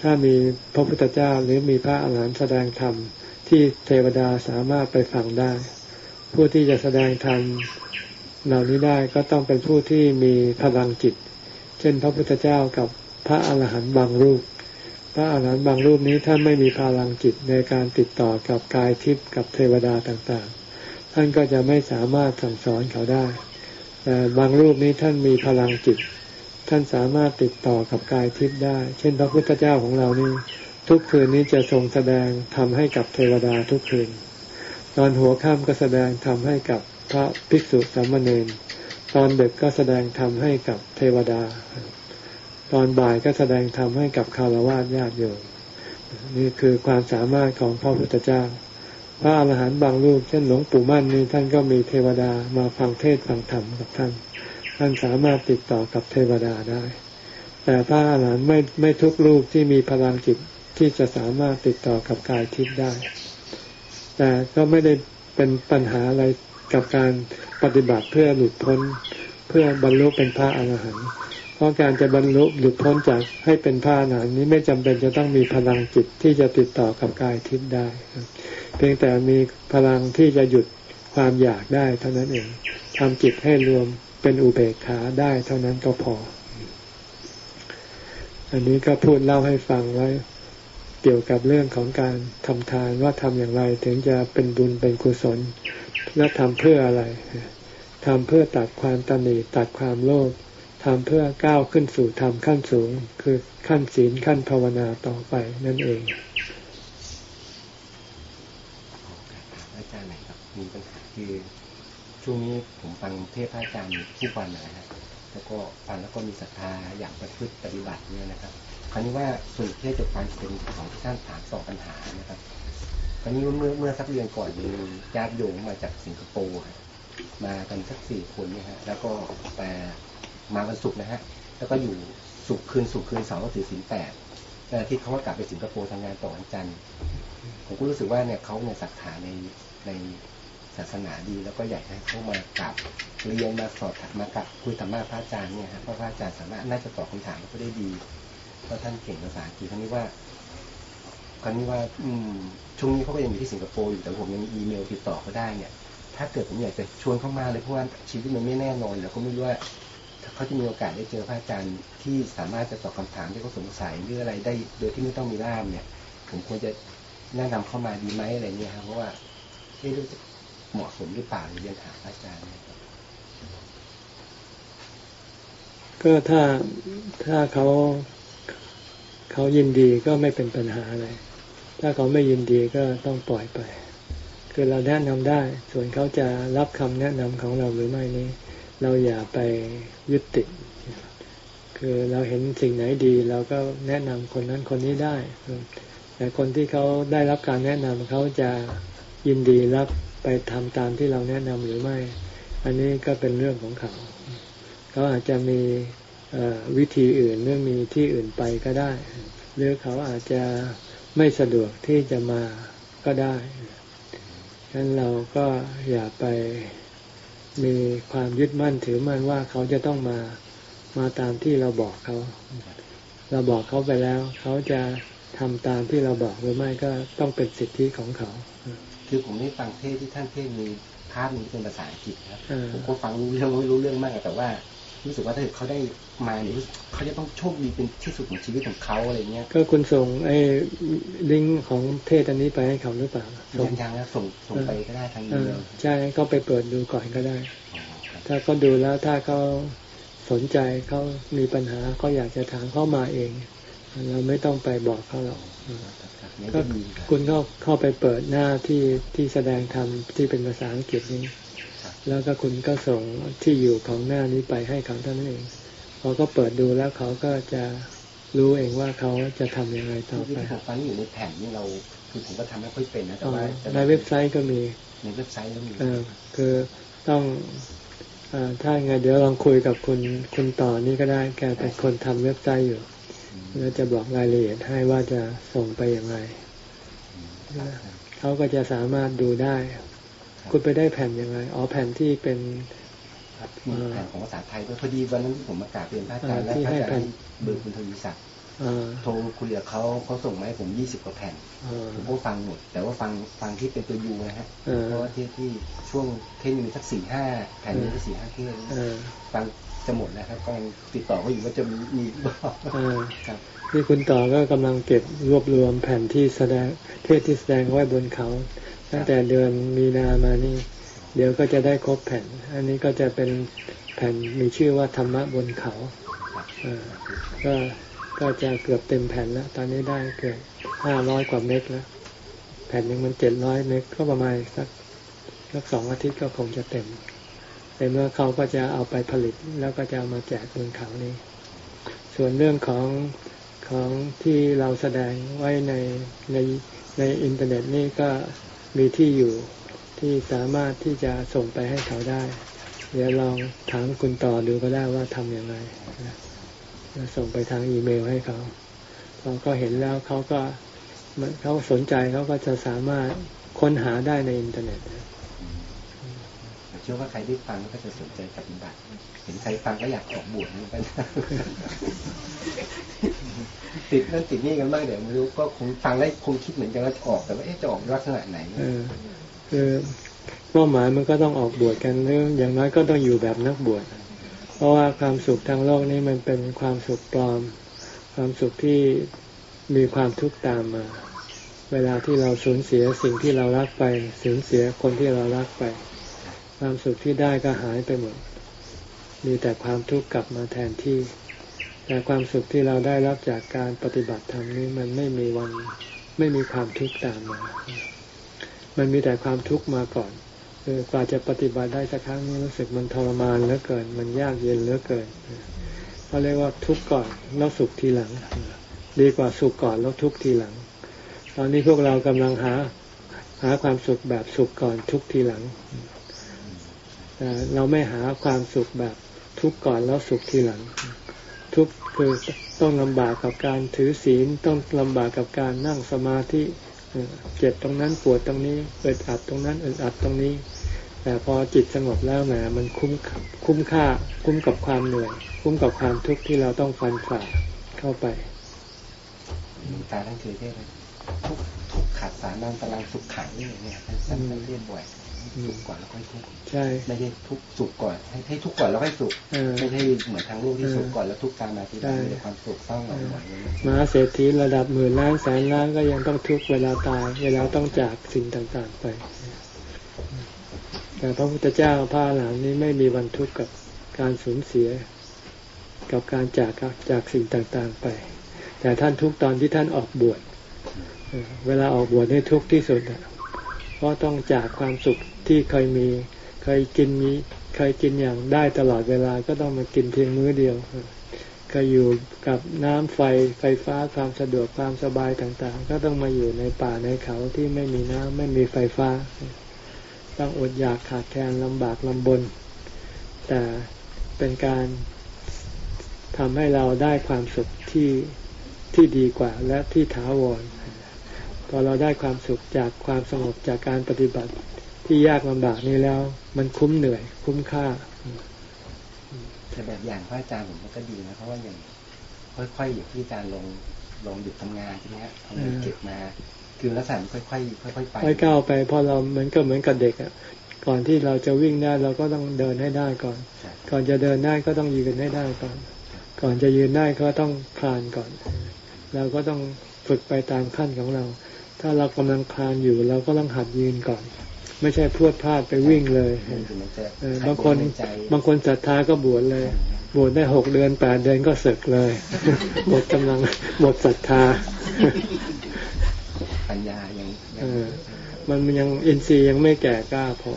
ถ้ามีพระพุทธเจ้าหรือมีพระอาหารหันต์แสดงธรรมที่เทวดาสามารถไปฟังได้ ผู้ที่จะแสดงธรรมเหล่านี้ได้ก็ต้องเป็นผู้ที่มีพลังจิต เช่น พระพุทธเจ้ากับพระอาหารหันต์บางรูป พระอาหารหันต์บางรูปนี้ท่านไม่มีพลังจิตในการติดต่อกับกายทิพย์กับเทวดาต่างๆ ท่านก็จะไม่สามารถสั่งสอนเขาได้ บางรูปนี้ท่านมีพลังจิต ท่านสามารถติดต่อกับกายทิพย์ได้ เช่น พระพุทธเจ้าของเรานี่ทุกคืนนี้จะทรงแสดงทำให้กับเทวดาทุกคืน ตอนหัวค่ำก็แสดงทำให้กับพระภิกษุสามเณรตอนเด็กก็แสดงทำให้กับเทวดา ตอนบ่ายก็แสดงทำให้กับคารวะญาติโยมนี่คือความสามารถของพระพุทธเจ้า พระอรหันต์บางรูปเช่นหลวงปู่มั่นนี่ท่านก็มีเทวดามาฟังเทศฟังธรรมกับท่าน ท่านสามารถติดต่อกับเทวดาได้ แต่พระอรหันต์ไม่ไม่ทุกรูปที่มีพลังจิตที่จะสามารถติดต่อกับกายทิพย์ได้ แต่ก็ไม่ได้เป็นปัญหาอะไรกับการปฏิบัติเพื่อหลุดพ้น เพื่อบรรลุเป็นพระอรหันต์ เพราะการจะบรรลุหลุดพ้นจากให้เป็นพระอรหันต์นี้ไม่จำเป็นจะต้องมีพลังจิตที่จะติดต่อกับกายทิพย์ได้ เพียงแต่มีพลังที่จะหยุดความอยากได้เท่านั้นเองทำจิตให้รวมเป็นอุเบกขาได้เท่านั้นก็พอ อันนี้ก็พูดเล่าให้ฟังไว้ เกี่ยวกับเรื่องของการทำทานว่าทำอย่างไรถึงจะเป็นบุญเป็นกุศลและทำเพื่ออะไรทำเพื่อตัดความตนีตัดความโลภ ทำเพื่อก้าวขึ้นสู่ธรรมขั้นสูง คือขั้นศีลขั้นภาวนาต่อไปนั่นเองอาจารย์ไหนครับมีปัญหาคือช่วงนี้ผมฟังเทศพระอาจารย์ทุกวันนะฮะแล้วก็ฟังแล้วก็มีศรัทธาอยากประพฤติปฏิบัติเนี่ยนะครับคราวนี้ว่าส่วนเทศจบการเป็นของท่านถามสอบปัญหานะครับคราวนี้เมื่อเมื่อสักเดือนก่อนมีญาติโยมมาจากสิงคโปร์มากันสักสี่คนเนี่ยฮะแล้วก็แต่ มาวันศุกร์นะฮะ แล้วก็อยู่ศุกร์คืนศุกร์คืนเสาร์ก็ถือศีลแปดแต่ที่เขาก็กลับไปสิงคโปร์ทำงานต่อวันจันทร์ผมก็รู้สึกว่าเนี่ยเขาเนี่ยศรัทธาในในศาสนาดี แล้วก็อยากให้เขามากลับเรียนมาสอบมากับคุยธรรมะพระอาจารย์เนี่ยครับเพราะพระอาจารย์สามารถน่าจะตอบคำถามก็ได้ดีเพราะท่านเก่งภาษาอังกฤษครั้นี้ว่าครั้นี้ว่า อืมช่วงนี้เขาก็ยังอยู่ที่สิงคโปร์อยู่แต่ผมยังมีอีเมลติดต่อเขาได้เนี่ย ถ้าเกิดผมอยากจะชวนเข้ามาเลยเพราะว่าชีวิตมันไม่แน่นอนแล้วก็ไม่รู้ว่า เขาจะมีโอกาสได้เจอพระอาจารย์ที่สามารถจะตอบคาถามที่เขาสงสัยหรืออะไรได้โดยที่ไม่ต้องมีล่ามเนี่ย ผมควรจะแนะนำเข้ามาดีไหมอะไรเงี้ยครับเพราะว่าไม่รู้จะเหมาะสมหรือเปล่าเรียนถามพระอาจารย์ก็ถ้าถ้าเขาเขายินดีก็ไม่เป็นปัญหาอะไร ถ้าเขาไม่ยินดีก็ต้องปล่อยไป คือเราแนะนำได้ ส่วนเขาจะรับคำแนะนำของเราหรือไม่นี้ เราอย่าไปยึดติด คือเราเห็นสิ่งไหนดี เราก็แนะนำคนนั้นคนนี้ได้ แต่คนที่เขาได้รับการแนะนำเขาจะยินดีรับไปทำตามที่เราแนะนำหรือไม่ อันนี้ก็เป็นเรื่องของเขา เขาอาจจะมีวิธีอื่นเรื่องมีที่อื่นไปก็ได้ หรือเขาอาจจะไม่สะดวกที่จะมาก็ได้ฉะนั้นเราก็อย่าไป มีความยึดมั่นถือมั่นว่าเขาจะต้องมามาตามที่เราบอกเขา เราบอกเขาไปแล้ว เขาจะทำตามที่เราบอกหรือไม่ก็ต้องเป็นสิทธิของเขา คือผมได้ฟังเทศที่ท่านเทศมีภาพนี้เป็นภาษาอังกฤษครับเออผมก็ฟังรู้เรื่องไม่รู้เรื่องมากแต่ว่า รู้สึกว่าถ้าเกิดเขาได้มาเนี่ยรู้สึกเขาจะต้องโชคดีเป็นที่สุดของชีวิตของเขาอะไรเงี้ย ก็คุณส่งไอ้ลิงก์ของเทศอันนี้ไปให้เขาหรือเปล่าส่ยังงยังแล้วส่งส่งไปก็ได้ทางอีเอเมอลใช่ก็ไปเปิดดูก่อนก็ได้อ๋อครับถ้าเขาดูแล้วถ้าเขาสนใจเขามีปัญหาเขาอยากจะถามเข้ามาเอง เราไม่ต้องไปบอกเขาหรอกครับงั้นก็ก็ดีครับคุณก็เข้าไปเปิดหน้าที่ที่แสดงธรรมที่เป็นภาษาอังกฤษนี้ครับ แล้วก็คุณก็ส่งที่อยู่ของหน้านี้ไปให้เขาเท่านั้นเองพอก็เปิดดูแล้วเขาก็จะรู้เองว่าเขาจะทำยังไงต่อที่ไปผมฟังอยู่ในแผ่นนี่เราคือผมก็ทำไม่ค่อยเป็นนะแต่อ๋อว่าจะในเว็บไซต์ก็มีในเว็บไซต์ก็มีเออคือต้องเออถ้าไงเดี๋ยวลองคุยกับคุณคุณต่อนี่ก็ได้ แกเป็นคนทำเว็บไซต์อยู่แล้วจะบอกรายละเอียดให้ว่าจะส่งไปอย่างไรครับเขาก็จะสามารถดูได้ คุณไปได้แผ่นยังไงอ๋อแผ่นที่เป็นครับมีแผ่นของภาษาไทยด้วยพอดีวันนั้นที่ผมมากราบเรียนพระอาจารย์เออและที่พระให้อาจารแผ่นย์เบอร์คุณทวีศักดิ์เออโทรคุยกับเขาเขาส่งมาให้ผมยี่สิบกว่าแผ่นเออผมก็ฟังหมด แต่ว่าฟังฟังที่เป็นตัวยูนะฮะเออเพราะว่าที่ที่ช่วงเทศมีสักสี่ห้าแผ่นนี้ก็สี่ห้าเทศเออฟังจะหมดแล้วครับก็ยังติดต่อเขาอยู่ว่าจะมีมีหรือเปล่าเออครับนี่คุณต่อก็กำลังเก็บรวบรวมแผ่นที่แสดงเทศที่แสดงไว้บนเขา ตั้งแต่เดือนมีนามานี่ เดี๋ยวก็จะได้ครบแผ่น อันนี้ก็จะเป็นแผ่นมีชื่อว่าธรรมะบนเขาก็ก็จะเกือบเต็มแผ่นแล้ว ตอนนี้ได้เกือบห้าร้อยกว่า meg แล้ว แผ่นหนึ่งมันเจ็ดร้อย meg ก็ประมาณสักสักสองอาทิตย์ก็คงจะเต็มแต่เมื่อเขาก็จะเอาไปผลิตแล้วก็จะเอามาแจกบนเขานี้ ส่วนเรื่องของของที่เราแสดงไว้ในในในอินเทอร์เน็ตนี่ก็ มีที่อยู่ที่สามารถที่จะส่งไปให้เขาได้ เดี๋ยวลองถามคุณต่อดูก็ได้ว่าทำอย่างไรนะแล้วส่งไปทางอีเมลให้เขาเราก็เห็นแล้วเขาก็มันเขาสนใจเขาก็จะสามารถค้นหาได้ในอินเทอร์เน็ตผมเชื่อว่าใครได้ฟังก็จะสนใจปฏิบัติ เห็นใครฟังก็อยากออกบวชเหมือนกัน ติดนั่นติดนี่กันบ้างเดี๋ยวไม่รู้ก็คงฟังแล้คงคิดเหมือนกันว่าจะออกแต่ว่าจะออกลักษณะไหนคือเป้าหมายมันก็ต้องออกบวชกันหรืออย่างน้อยก็ต้องอยู่แบบนักบวชเพราะว่าความสุขทางโลกนี้มันเป็นความสุขปลอม ความสุขที่มีความทุกข์ตามมา เวลาที่เราสูญเสียสิ่งที่เรารักไปสูญเสียคนที่เรารักไป ความสุขที่ได้ก็หายไปหมด มีแต่ความทุกข์กลับมาแทนที่ แต่ความสุขที่เราได้รับจากการปฏิบัติธรรมนี้มันไม่มีวันไม่มีความทุกข์ตามมา มันมีแต่ความทุกข์มาก่อนคือกว่าจะปฏิบัติได้สักครั้งนี้รู้สึกมันทรมานเหลือเกิน มันยากเย็นเหลือเกินเขาเรียกว่าทุกข์ก่อนแล้วสุขทีหลัง ดีกว่าสุขก่อนแล้วทุกข์ทีหลัง ตอนนี้พวกเรากำลังหาหาความสุขแบบสุขก่อนทุกข์ทีหลัง เราไม่หาความสุขแบบทุกข์ก่อนแล้วสุขทีหลัง คือต้องลำบากกับการถือศีลต้องลำบากกับการนั่งสมาธิเอ่อเจ็บตรงนั้นปวดตรงนี้อึดอัดตรงนั้นอึดอัดตรงนี้ แต่พอจิตสงบแล้วแหมมันคุ้มคุ้มค่า คุ้มกับความเหนื่อย คุ้มกับความทุกข์ที่เราต้องฟันฝ่าเข้าไปหลวงตาท่านเคยเทศน์เลยทุกทุกขัดสานังตารางสุขขังนี่เนี่ยท่านท่านท่านเรียนบ่อยสุขก่อนแล้วค่อยทุกข์ ใช่ไม่ใช่ทุกสุขก่อน ให้ให้ทุกข์ก่อนแล้วค่อยสุขไม่ใช่เหมือนทางโลกที่สุขก่อนแล้วทุกข์ตามมาทีหลังมีความสุขเศร้าหงอยหงอยมาเศรษฐีระดับหมื่นล้านแสนล้านก็ยังต้องทุกข์เวลาตายเวลาต้องจากสิ่งต่างๆไป แต่พระพุทธเจ้าพระหลานนี้ไม่มีวันทุกข์กับการสูญเสีย กับการจากจากสิ่งต่างๆไป แต่ท่านทุกตอนที่ท่านออกบวชเวลาออกบวชนี่ทุกข์ที่สุดเพราะต้องจากความสุขที่เคยมี เคยกินมีเคยกินอย่างได้ตลอดเวลาก็ต้องมากินเพียงมื้อเดียวเคยอยู่กับน้ำไฟไฟฟ้าความสะดวกความสบายต่างๆ ก็ต้องมาอยู่ในป่าในเขาที่ไม่มีน้ำไม่มีไฟฟ้า ต้องอดอยากขาดแคลนลำบากลำบน แต่เป็นการทำให้เราได้ความสุขที่ที่ดีกว่าและที่ถาวรพอเราได้ความสุขจากความสงบจากการปฏิบัติ ที่ยากลำบากนี้แล้ว มันคุ้มเหนื่อย คุ้มค่าแต่แบบอย่างพระอาจารย์ผมก็ดีนะเพราะว่าอย่างค่อยๆอย่างที่อาจารย์ลงลงหยุดทำงานใช่ไหมฮะเอาเงินเก็บมา คือลักษณะค่อยๆค่อยๆไปค่อยก้าวไปพอเราเหมือนก็เหมือนกับเด็กอะก่อนที่เราจะวิ่งได้เราก็ต้องเดินให้ได้ก่อน ก่อนจะเดินได้ก็ต้องยืนให้ได้ก่อน ก่อนจะยืนได้ก็ต้องคลานก่อน เราก็ต้องฝึกไปตามขั้นของเรา ถ้าเรากำลังคลานอยู่ เราก็ต้องหัดยืนก่อน ไม่ใช่พูดพลาดไปวิ่งเลยบางคนบางคนศรัทธาก็บวชเลย บวชได้หกเดือนแปดเดือนก็เสกเลย หมดกำลังหมดศรัทธาปัญญายังมันยังอินทรีย์ยังไม่แก่กล้าพอ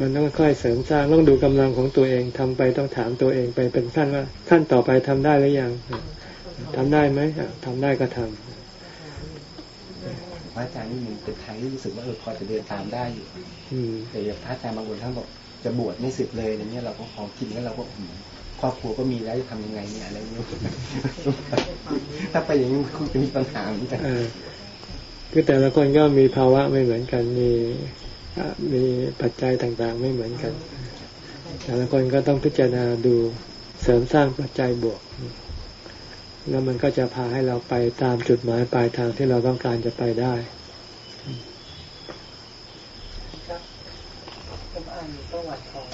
มันต้องค่อยเสริมสร้างต้องดูกำลังของตัวเองทำไปต้องถามตัวเองไปเป็นขั้นว่าขั้นต่อไปทำได้หรือยังทำได้ไหมทำได้ก็ทำ พระอาจารย์นี่มีเป็นทางที่รู้สึกว่าเออพอจะเดินตามได้อยู่แต่อย่างพระอาจารย์บางคนท่านบอกจะบวชไม่สึกเลยอย่างเงี้ยเราก็พอคิดแล้วเราก็ครอบครัวก็มีแล้วจะทำยังไงเนี่ยอะไรเงี้ยถ้าไปอย่างนี้คงจะมีปัญหาเหมือนกันคือแต่ละคนก็มีภาวะไม่เหมือนกัน มีมีปัจจัยต่างๆ ไม่เหมือนกัน แต่ละคนก็ต้องพิจารณาดูเสริมสร้างปัจจัยบวก แล้วมันก็จะพาให้เราไปตามจุดหมายปลายทางที่เราต้องการจะไปได้ครับผมอ่านประวัติของ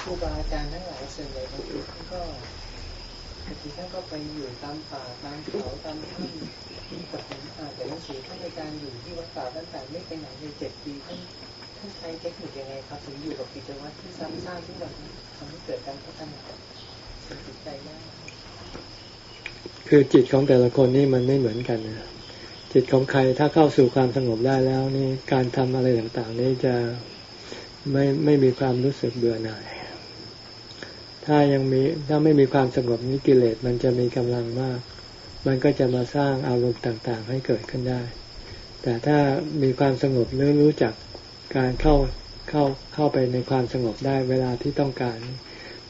ครูบาอาจารย์ทั้งหลายส่วนใหญ่บางทีท่านก็บางทีท่านก็ไปอยู่ตามป่าตามเขาตามถ้ำกับผมอ่านแต่หนังสือท่านอาจารย์อยู่ที่วัดป่าตั้งแต่ไม่ไปไหนเลยเจ็ดปีท่านท่านใช้เทคนิคยังไงครับถึงอยู่กับกิจวัตรที่ซ้ำซากที่แบบทำให้เกิดการพัฒนาจิตใจได้ คือจิตของแต่ละคนนี่มันไม่เหมือนกันนะจิตของใครถ้าเข้าสู่ความสงบได้แล้วนี่การทำอะไรต่างๆ นี่จะไม่ไม่มีความรู้สึกเบื่อหน่าย ถ้ายังมีถ้าไม่มีความสงบนี้กิเลสมันจะมีกำลังมาก มันก็จะมาสร้างอารมณ์ต่างๆ ให้เกิดขึ้นได้ แต่ถ้ามีความสงบหรือรู้จักการเข้าเข้าเข้าไปในความสงบได้เวลาที่ต้องการ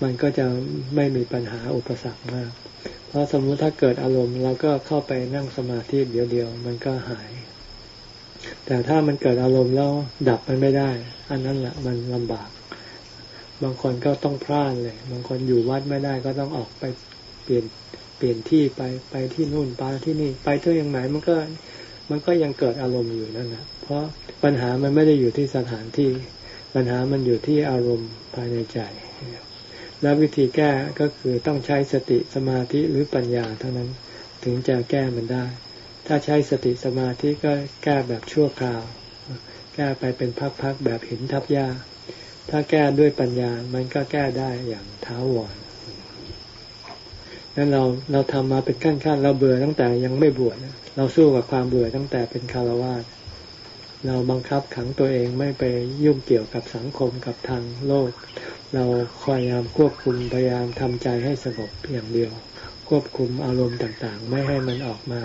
มันก็จะไม่มีปัญหาอุปสรรคมาก เพราะสมมุติถ้าเกิดอารมณ์เราก็เข้าไปนั่งสมาธิเดียวๆมันก็หาย แต่ถ้ามันเกิดอารมณ์แล้วดับมันไม่ได้ อันนั้นแหละมันลำบาก บางคนก็ต้องพลาดเลย บางคนอยู่วัดไม่ได้ก็ต้องออกไปเปลี่ยนเปลี่ยนที่ไปไปที่นู่นไปที่นี่ ไปเท่าอย่างไหนมันก็มันก็ยังเกิดอารมณ์อยู่นั่นแหละเพราะปัญหามันไม่ได้อยู่ที่สถานที่ ปัญหามันอยู่ที่อารมณ์ภายในใจ แล้ววิธีแก้ก็คือต้องใช้สติสมาธิหรือปัญญาเท่านั้นถึงจะแก้มันได้ ถ้าใช้สติสมาธิก็แก้แบบชั่วคราว แก้ไปเป็นพักๆแบบหินทับยาถ้าแก้ด้วยปัญญา มันก็แก้ได้อย่างท้าวรนั้นเราเราทำมาเป็นขั้นๆเราเบื่อตั้งแต่ยังไม่บวชเราสู้กับความเบื่อตั้งแต่เป็นคารวะเราบังคับขังตัวเองไม่ไปยุ่งเกี่ยวกับสังคมกับทางโลก เราพยายามควบคุมพยายามทำใจให้สงบอย่างเดียว ควบคุมอารมณ์ต่างๆ ไม่ให้มันออกมา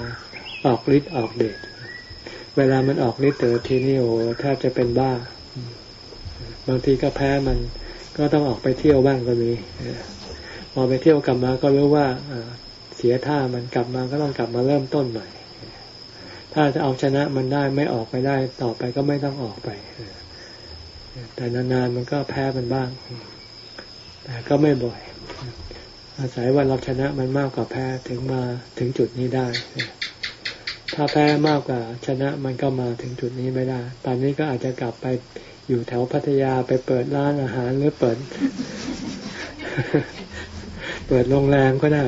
ออกฤทธิ์ออกเดชเวลามันออกฤทธิ์แต่ทีนี่โอ้แทบจะเป็นบ้า บางทีก็แพ้มันก็ต้องออกไปเที่ยวบ้างก็มีพอไปเที่ยวกลับมาก็รู้ว่าเสียท่ามันกลับมาก็ต้องกลับมาเริ่มต้นใหม่ ถ้าจะเอาชนะมันได้ไม่ออกไปได้ต่อไปก็ไม่ต้องออกไปแต่นานๆมันก็แพ้มันบ้าง แต่ก็ไม่บ่อย อาศัยว่าเราชนะมันมากกว่าแพ้ถึงมาถึงจุดนี้ได้ ถ้าแพ้มากกว่าชนะมันก็มาถึงจุดนี้ไม่ได้ ตอนนี้ก็อาจจะกลับไปอยู่แถวพัทยาไปเปิดร้านอาหารหรือเปิด เปิดโรงแรมก็ได้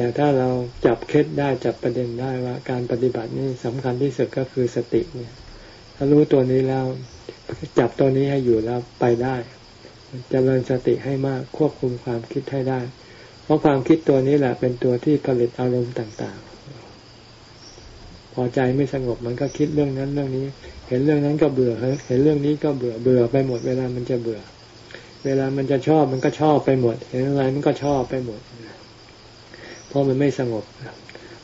แต่ถ้าเราจับเคล็ดได้จับประเด็นได้ว่า การปฏิบัตินี่สำคัญที่สุดก็คือสติเนี่ยถ้ารู้ตัวนี้แล้วจับตัวนี้ให้อยู่แล้วไปได้จเจริญสติให้มากควบคุมความคิดให้ได้ เพราะความคิดตัวนี้แหละเป็นตัวที่ผลิตอารมณ์ต่างๆ พอใจไม่สงบมันก็คิดเรื่องนั้นเรื่องนี้ เห็นเรื่องนั้นก็เบื่อเห็นเรื่องนี้ก็เบื่อเบื่อไปหมดเวลามันจะเบื่อ เวลามันจะชอบมันก็ชอบไปหมด เห็นอะไรมันก็ชอบไปหมดเพราะมันไม่สงบ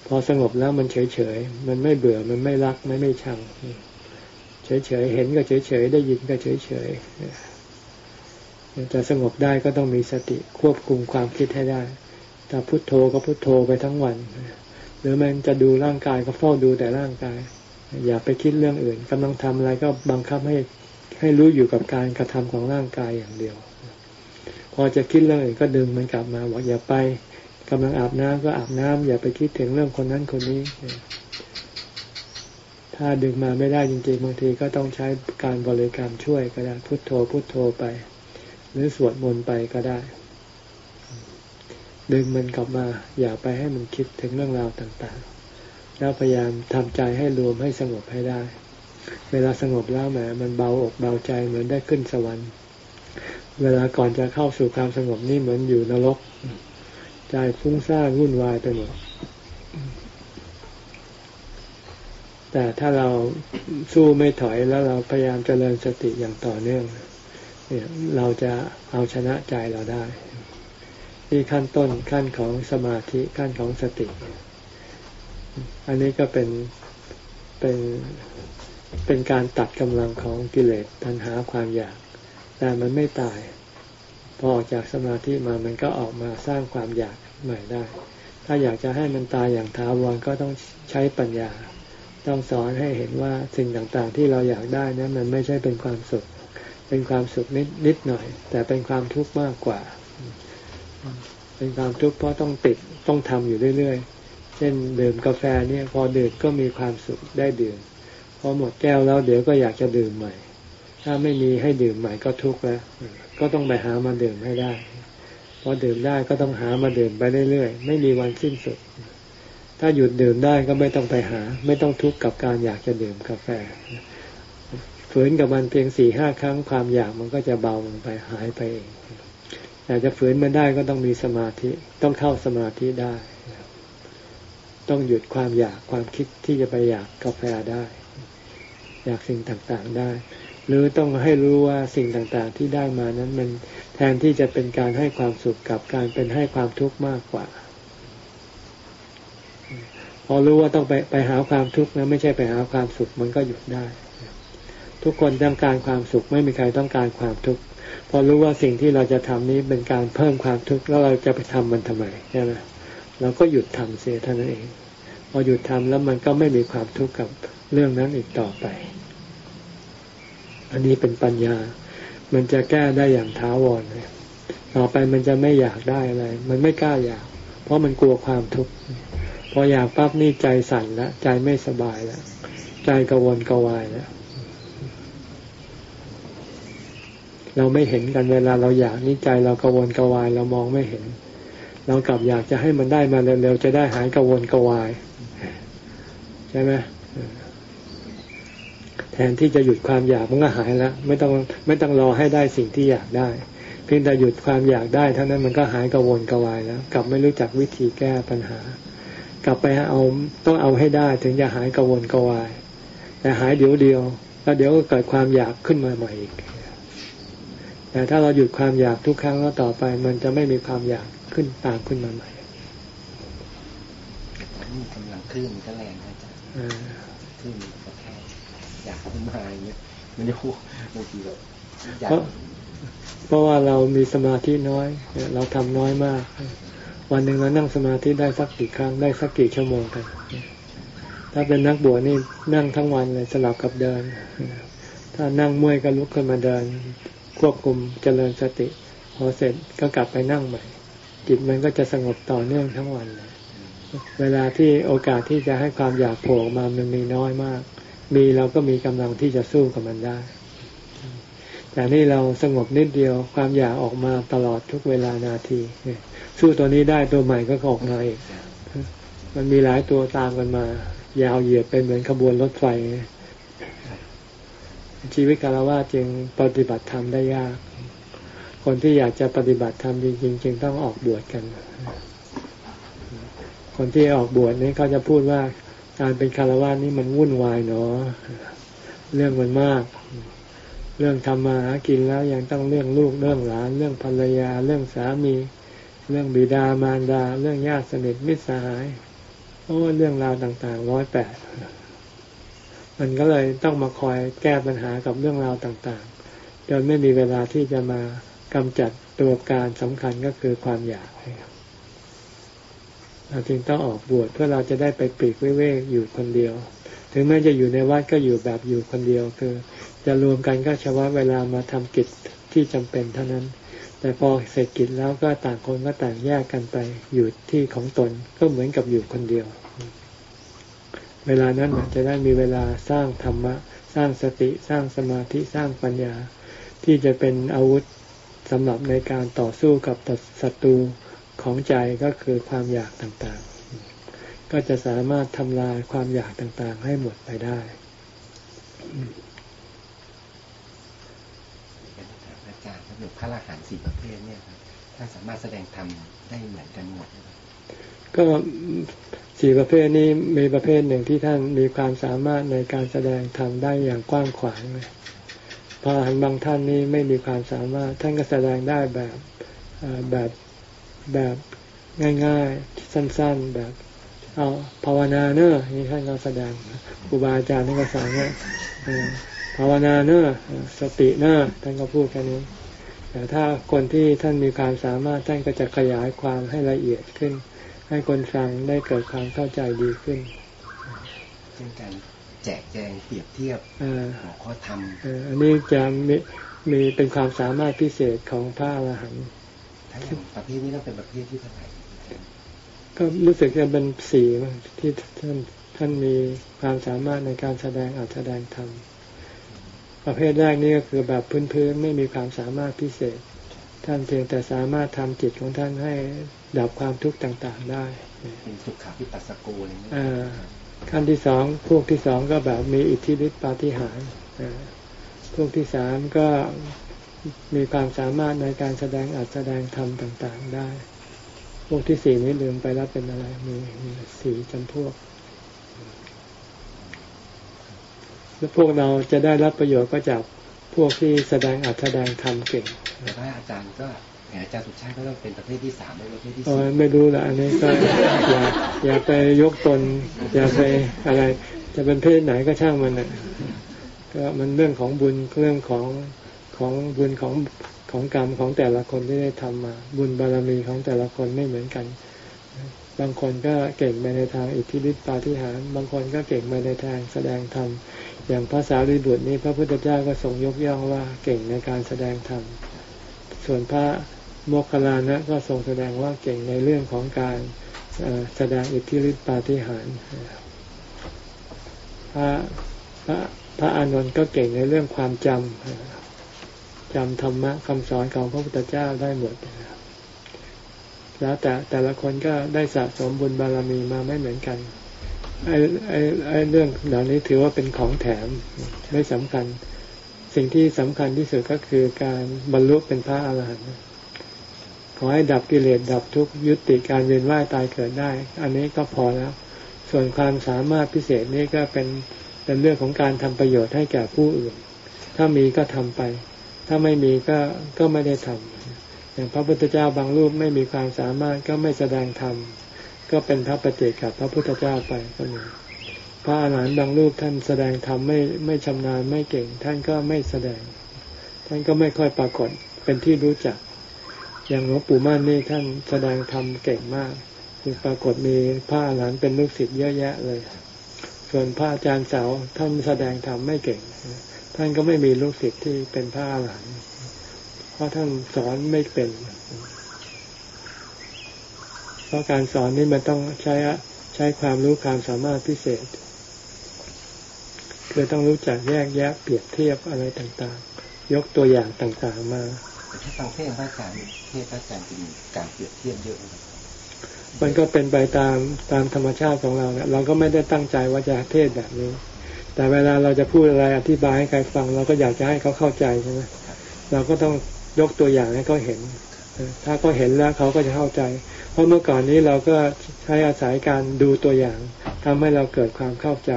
พอสงบแล้วมันเฉยเฉยมันไม่เบื่อมันไม่รักไม่ไม่ชัง เฉยเฉยเห็นก็เฉยเฉยได้ยินก็เฉยเฉยจะสงบได้ก็ต้องมีสติควบคุมความคิดให้ได้ถ้าพุโทโธก็พุโทโธไปทั้งวัน หรือมันจะดูร่างกายก็เฝ้าดูแต่ร่างกาย อย่าไปคิดเรื่องอื่นกำลังทำอะไรก็บังคับให้ให้รู้อยู่กับการกระทำของร่างกายอย่างเดียว พอจะคิดเรื่องอื่นก็ดึงมันกลับมาบอกอย่าไป กำลังอาบน้ำก็อาบน้ำอย่าไปคิดถึงเรื่องคนนั้นคนนี้ ถ้าดึงมาไม่ได้จริงๆบางทีก็ต้องใช้การบริกรรมช่วยก็ได้พุโทโธพุโทโธไป หรือสวดมนต์ไปก็ได้ ดึงมันกลับมา อย่าไปให้มันคิดถึงเรื่องราวต่างๆ แล้วพยายามทำใจให้รวมให้สงบให้ได้ เวลาสงบแล้วแหมมันเบาอกเบาใจเหมือนได้ขึ้นสวรรค์ เวลาก่อนจะเข้าสู่ความสงบนี่เหมือนอยู่นรก ใจฟุ้งซ่านวุ่นวายไปหมด แต่ถ้าเราสู้ไม่ถอยแล้วเราพยายามเจริญสติอย่างต่อเนื่อง เนี่ยเราจะเอาชนะใจเราได้นี่ขั้นต้นขั้นของสมาธิขั้นของสติ อันนี้ก็เป็นเป็นเป็นการตัดกำลังของกิเลสตัณหาความอยาก แต่มันไม่ตาย พอออกจากสมาธิมามันก็ออกมาสร้างความอยากใหม่ได้ ถ้าอยากจะให้มันตายอย่างท้าวรก็ต้องใช้ปัญญา ต้องสอนให้เห็นว่าสิ่งต่างๆ ที่เราอยากได้นั้นมันไม่ใช่เป็นความสุข เป็นความสุขนิดนิดหน่อย แต่เป็นความทุกข์มากกว่า เป็นความทุกข์เพราะต้องติดต้องทำอยู่เรื่อยๆ เช่นดื่มกาแฟเนี่ยพอดื่มก็มีความสุขได้ดื่ม พอหมดแก้วแล้วเดี๋ยวก็อยากจะดื่มใหม่ ถ้าไม่มีให้ดื่มใหม่ก็ทุกข์แล้ว ก็ต้องไปหามาดื่มให้ได้ พอดื่มได้ก็ต้องหามาดื่มไปเรื่อยๆ ไม่มีวันสิ้นสุด ถ้าหยุดดื่มได้ก็ไม่ต้องไปหา ไม่ต้องทุกข์กับการอยากจะดื่มกาแฟ ฝืนกับมันเพียงสี่ห้าครั้งความอยากมันก็จะเบาลงไปหายไปเองอยากจะฝืนมันได้ก็ต้องมีสมาธิ ต้องเข้าสมาธิได้ ต้องหยุดความอยากความคิดที่จะไปอยากกาแฟได้ อยากสิ่งต่างๆได้ หรือต้องให้รู้ว่าสิ่งต่างๆที่ได้มานั้นมันแทนที่จะเป็นการให้ความสุขกับการเป็นให้ความทุกข์มากกว่า พอรู้ว่าต้องไปไปหาความทุกข์นะไม่ใช่ไปหาความสุขมันก็หยุดได้ ทุกคนต้องการความสุขไม่มีใครต้องการความทุกข์พอรู้ว่าสิ่งที่เราจะทำนี้เป็นการเพิ่มความทุกข์แล้วเราจะไปทำมันทำไมใช่ไหมเราก็หยุดทำเสียเท่านั้นเอง พอหยุดทำแล้วมันก็ไม่มีความทุกข์กับเรื่องนั้นอีกต่อไป อันนี้เป็นปัญญา มันจะแก้ได้อย่างท้าวรเลยต่อไปมันจะไม่อยากได้อะไร มันไม่กล้าอยาก เพราะมันกลัวความทุกข์ พออยากปั๊บนี่ใจสั่นแล้วใจไม่สบายแล้วใจกวนกวายแล้วเราไม่เห็นกันเวลาเราอยากนี่ใจเรากวนกวาย เรามองไม่เห็น เรากลับอยากจะให้มันได้มาเร็วๆจะได้หายกวนกวาย ใช่ไหม แทนที่จะหยุดความอยากมันก็หายแล้ว ไม่ต้องไม่ต้องรอให้ได้สิ่งที่อยากได้ เพียงแต่หยุดความอยากได้เท่านั้นมันก็หายกระวนกระวายแล้ว กลับไม่รู้จักวิธีแก้ปัญหา กลับไปเอาต้องเอาให้ได้ถึงจะหายกระวนกระวาย แต่หายเดี๋ยวเดียว แล้วเดี๋ยวก็เกิดความอยากขึ้นมาใหม่อีกแต่ถ้าเราหยุดความอยากทุกครั้งแล้วต่อไป มันจะไม่มีความอยากขึ้นตามขึ้นมาใหม่กำลังขึ้นก็แรงนะจ๊ะขึ้น อยากขึ้นมาอย่างเงี้ยมันจะบางทีแบบเพราะเพราะว่าเรามีสมาธิน้อยเราทำน้อยมาก วันหนึ่งเรานั่งสมาธิได้สักกี่ครั้งได้สักกี่ชั่วโมงกันถ้าเป็นนักบวชนี่นั่งทั้งวันเลยสลับกับเดิน ถ้านั่งเมื่อยก็ลุกขึ้นมาเดิน ควบคุมเจริญสติ พอเสร็จก็กลับไปนั่งใหม่ จิตมันก็จะสงบต่อเนื่องทั้งวันเลยเวลาที่โอกาสที่จะให้ความอยากโผล่มามันมีน้อยมาก มีเราก็มีกำลังที่จะสู้กับมันได้ แต่นี่เราสงบนิดเดียวความอยากออกมาตลอดทุกเวลานาที สู้ตัวนี้ได้ตัวใหม่ก็ออกมาอีกมันมีหลายตัวตามกันมา ยาวเหยียดเป็นเหมือนขบวนรถไฟ ชีวิตคารวะจึงปฏิบัติธรรมได้ยาก คนที่อยากจะปฏิบัติธรรมจริงๆจึงต้องออกบวชกัน คนที่ออกบวชนี่เขาจะพูดว่า การเป็นคารวะนี่มันวุ่นวายเนาะเรื่องมันมาก เรื่องทำมาหากินแล้วยังต้องเรื่องลูกเรื่องหลาน เรื่องภรรยา เรื่องสามี เรื่องบิดามารดา เรื่องญาติสนิทมิตรสหายโอ้เรื่องราวต่างๆร้อยแปดมันก็เลยต้องมาคอยแก้ปัญหากับเรื่องราวต่างๆจนไม่มีเวลาที่จะมากำจัดตัวการสำคัญก็คือความอยาก เราจึงต้องออกบวชเพื่อเราจะได้ไปปีกเว่ยอยู่คนเดียว ถึงแม้จะอยู่ในวัดก็อยู่แบบอยู่คนเดียวคือ จะรวมกันก็เฉพาะเวลามาทำกิจที่จำเป็นเท่านั้น แต่พอเสร็จกิจแล้วก็ต่างคนก็ต่างแยกกันไปอยู่ที่ของตนก็เหมือนกับอยู่คนเดียว เวลานั้นจะได้มีเวลาสร้างธรรมะ สร้างสติสร้างสมาธิสร้างปัญญา ที่จะเป็นอาวุธสำหรับในการต่อสู้กับศัตรู ของใจก็คือความอยากต่างๆ ก็จะสามารถทำลายความอยากต่างๆ ให้หมดไปได้อาจารย์ครับหนูพระราหันสี่ประเภทเนี่ยครับถ้าสามารถแสดงธรรมได้เหมือนกันหมดก็สี่ประเภทนี้มีประเภทหนึ่งที่ท่านมีความสามารถในการแสดงธรรมได้อย่างกว้างขวางเลยพระอรหันต์บางท่านนี้ไม่มีความสามารถ ท่านก็แสดงได้แบบแบบ แบบง่ายๆ สั้น ๆ แบบ เอาภาวนาเนอะนี่ท่านก็แสดงครูบาอาจารย์ท่านก็สอนว่าภาวนาเนอะสติเนอะท่านก็พูดแค่นี้ แต่ถ้าคนที่ท่านมีความสามารถท่านก็จะขยายความให้ละเอียดขึ้น ให้คนฟังได้เกิดความเข้าใจดีขึ้นเป็นการแจกแจงเปรียบเทียบหัวข้อธรรมอันนี้จะมีมีเป็นความสามารถพิเศษของพระอรหันต์ ประเภทนี้ต้องเป็นประเภทที่เท่าไหร่ก็รู้สึกจะเป็นสี่ที่ท่านท่านมีความสามารถในการแสดงอาจแสดงธรรมประเภทแรกนี่ก็คือแบบพื้นๆไม่มีความสามารถพิเศษ ท่านเพียงแต่สามารถทำจิตของท่านให้ดับความทุกข์ต่างๆได้เป็นสุขาพิปัสสกูอะไรเงี้ยขั้นที่สองพวกที่สองก็แบบมีอิทธิฤทธิปาฏิหาริย์พวกที่สามก็ มีความสามารถในการแสดงอาจแสดงธรรมต่างๆได้ พวกที่สี่นี้ลืมไปแล้วเป็นอะไร มีมีสี่จำพวก แล้วพวกเราจะได้รับประโยชน์ก็จากพวกที่แสดงอาจแสดงธรรมเก่งแต่ว่าอาจารย์ก็อาจารย์สุชาติก็ต้องเป็นประเภทที่สามไม่ประเภทที่สี่ไม่รู้ละอันนี้ก็อย่าอย่าไปยกตน อย่าไปอะไร จะเป็นเพศไหนก็ช่างมันนะก็มันเรื่องของบุญเรื่องของ ของบุญของของกรรมของแต่ละคนที่ได้ทำมา บุญบารมีของแต่ละคนไม่เหมือนกัน บางคนก็เก่งไปในทางอิทธิฤทธิปาฏิหาริย์บางคนก็เก่งไปในทางแสดงธรรมอย่างภาษาลิบุตรนี้พระพุทธเจ้าก็ทรงยกย่องว่าเก่งในการแสดงธรรมส่วนพระโมคคัลลานะก็ทรงแสดงว่าเก่งในเรื่องของการแสดงอิทธิฤทธิปาฏิหาริย์พระพระพระอานนท์ก็เก่งในเรื่องความจำ จำธรรมะคำสอนของพระพุทธเจ้าได้หมดแล้วแต่แต่ละคนก็ได้สะสมบุญบารมีมาไม่เหมือนกันไอ้ไอ้ไอ้เรื่องเหล่านี้ถือว่าเป็นของแถมไม่สำคัญ สิ่งที่สำคัญที่สุดก็คือการบรรลุเป็นพระอาหารหันต์ขอให้ดับกิเลสดับทุกข์ยุติการเวียนว่ายตายเกิดได้ อันนี้ก็พอแล้ว ส่วนความสามารถพิเศษนี้ก็เป็นเป็นเรื่องของการทำประโยชน์ให้แก่ผู้อื่น ถ้ามีก็ทำไป ถ้าไม่มีก็ก็ไม่ได้ทำอย่างพระพุทธเจ้าบางรูปไม่มีความสามารถก็ไม่แสดงธรรมก็เป็นพระปฏิเจกับพระพุทธเจ้าไปก็มีพระอาหารหันต์บางรูปท่านแสดงธรรมไม่ไม่ชำนาญไม่เก่ง ท่านก็ไม่แสดง ท่านก็ไม่ค่อยปรากฏเป็นที่รู้จัก อย่างหลวงปู่มั่นนี่ท่านแสดงธรรมเก่งมากคือปรากฏมีพระอาหารหันต์เป็นลูกศิษย์เยอะแยะเลย ส่วนพระอาจารย์เสาท่านแสดงธรรมไม่เก่ง ท่านก็ไม่มีลูกศิษย์ที่เป็นพระอรหันต์เพราะท่านสอนไม่เป็น เพราะการสอนนี่มันต้องใช้ใช้ความรู้ความสามารถพิเศษ คือต้องรู้จักแยกแยะเปรียบเทียบอะไรต่างๆ ยกตัวอย่างต่างๆมาถ้าฟังเทศพระอาจารย์เทศพระอาจารย์เป็นการเปรียบเทียบเยอะมันก็เป็นไปตามตามธรรมชาติของเราเนี่ยเราก็ไม่ได้ตั้งใจว่าจะเทศแบบนี้ แต่เวลาเราจะพูดอะไรอธิบายให้ใครฟัง เราก็อยากจะให้เขาเข้าใจใช่ไหมเราก็ต้องยกตัวอย่างให้เขาเห็น ถ้าเขาเห็นแล้วเขาก็จะเข้าใจ เพราะเมื่อก่อนนี้เราก็ใช้อาศัยการดูตัวอย่างทำให้เราเกิดความเข้าใจ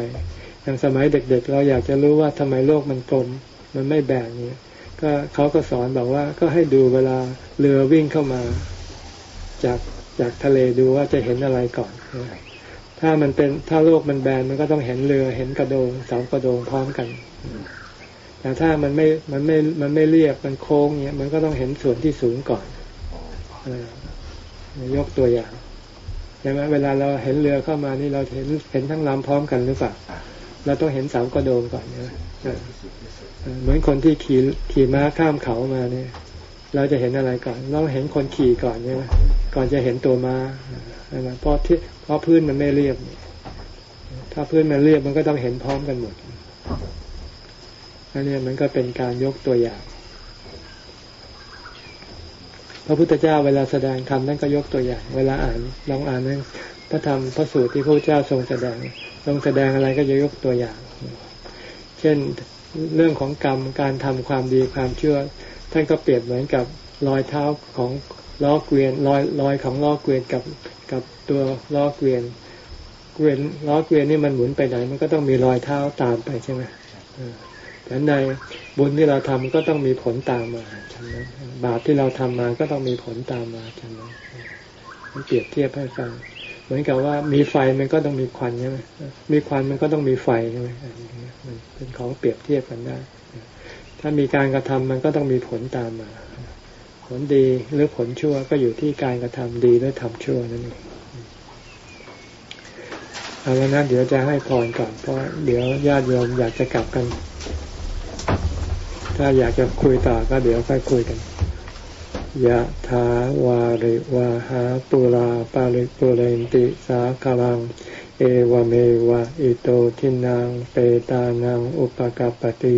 อย่างสมัยเด็กๆเราอยากจะรู้ว่าทำไมโลกมันกลม มันไม่แบนนี้ก็เขาก็สอนบอกว่าก็ให้ดูเวลาเรือวิ่งเข้ามา จากจากทะเลดูว่าจะเห็นอะไรก่อน ถ้ามันเป็นถ้าโลกมันแบนมันก็ต้องเห็นเรือเห็นกระโดงเสากระโดงพร้อมกันแต่ถ้ามันไม่มันไม่มันไม่เรียบมันโค้งเนี้ยมันก็ต้องเห็นส่วนที่สูงก่อนอยกตัวอย่างใช่ไหมเวลาเราเห็นเรือเข้ามานี่เราเห็นเห็นทั้งลำพร้อมกันหรือเปล่าเราต้องเห็นเสากระโดงก่อนเนี่ยเหมือนคนที่ขี่ขี่ม้าข้ามเขามาเนี่ย เราจะเห็นอะไรก่อน เราเห็นคนขี่ก่อนใช่ไหมก่อนจะเห็นตัวม้า เพราะที่เพราะพื้นมันไม่เรียบ ถ้าพื้นมันเรียบมันก็ต้องเห็นพร้อมกันหมดอันนี้มันก็เป็นการยกตัวอย่าง พระพุทธเจ้าเวลาแสดงธรรมนั่นก็ยกตัวอย่าง เวลาอ่านลองอ่านนั่นพระธรรมพระสูตรที่พระเจ้าทรงแสดงทรงแสดงอะไรก็จะยกตัวอย่าง เช่นเรื่องของกรรมการทำความดีความเชื่อท่านก็เปรียบเหมือนกับรอยเท้าของ ล้อเกวียนรอยรอยของล้อเกวียนกับกับตัวล้อเกวียนเกวียนล้อเกวียนนี่มันหมุนไปไหน มันก็ต้องมีรอยเท้าตามไปใช่ไหมฉันในบุญที่เราทำก็ต้องมีผลตามมาฉะนั้นบาปที่เราทำมาก็ต้องมีผลตามมาฉะนั้นมันเปรียบเทียบให้ฟังเหมือนกับว่ามีไฟมันก็ต้องมีควันใช่ไหมมีควันมันก็ต้องมีไฟใช่ไหมมันเป็นของเปรียบเทียบกันได้ ถ้ามีการกระทำมันก็ต้องมีผลตามมา ผลดีหรือผลชั่วก็อยู่ที่การกระทำดีหรือทำชั่วนั่นเองเอาล้นะเดี๋ยวจะให้พรก่อนเพราะเดี๋ยวญาติโยมอยากจะกลับกัน ถ้าอยากจะคุยต่อก็เดี๋ยวค่อยคุยกันยะถาวาริวาหาปุราปาริปุเรนติสาคลัง เอวเมวะอิโตทินังเปตานังอุปกปติ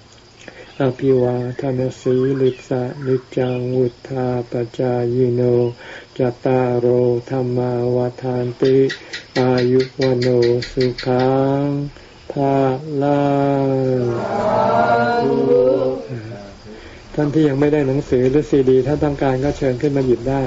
อภิวาทนสีลิสะนิจังวุธาปจายโนจตารโหธรรมาวาทานติ อายุวโนสุขังภาลังท่านที่ยังไม่ได้หนังสือหรือซีดี ถ้าต้องการก็เชิญขึ้นมาหยิบได้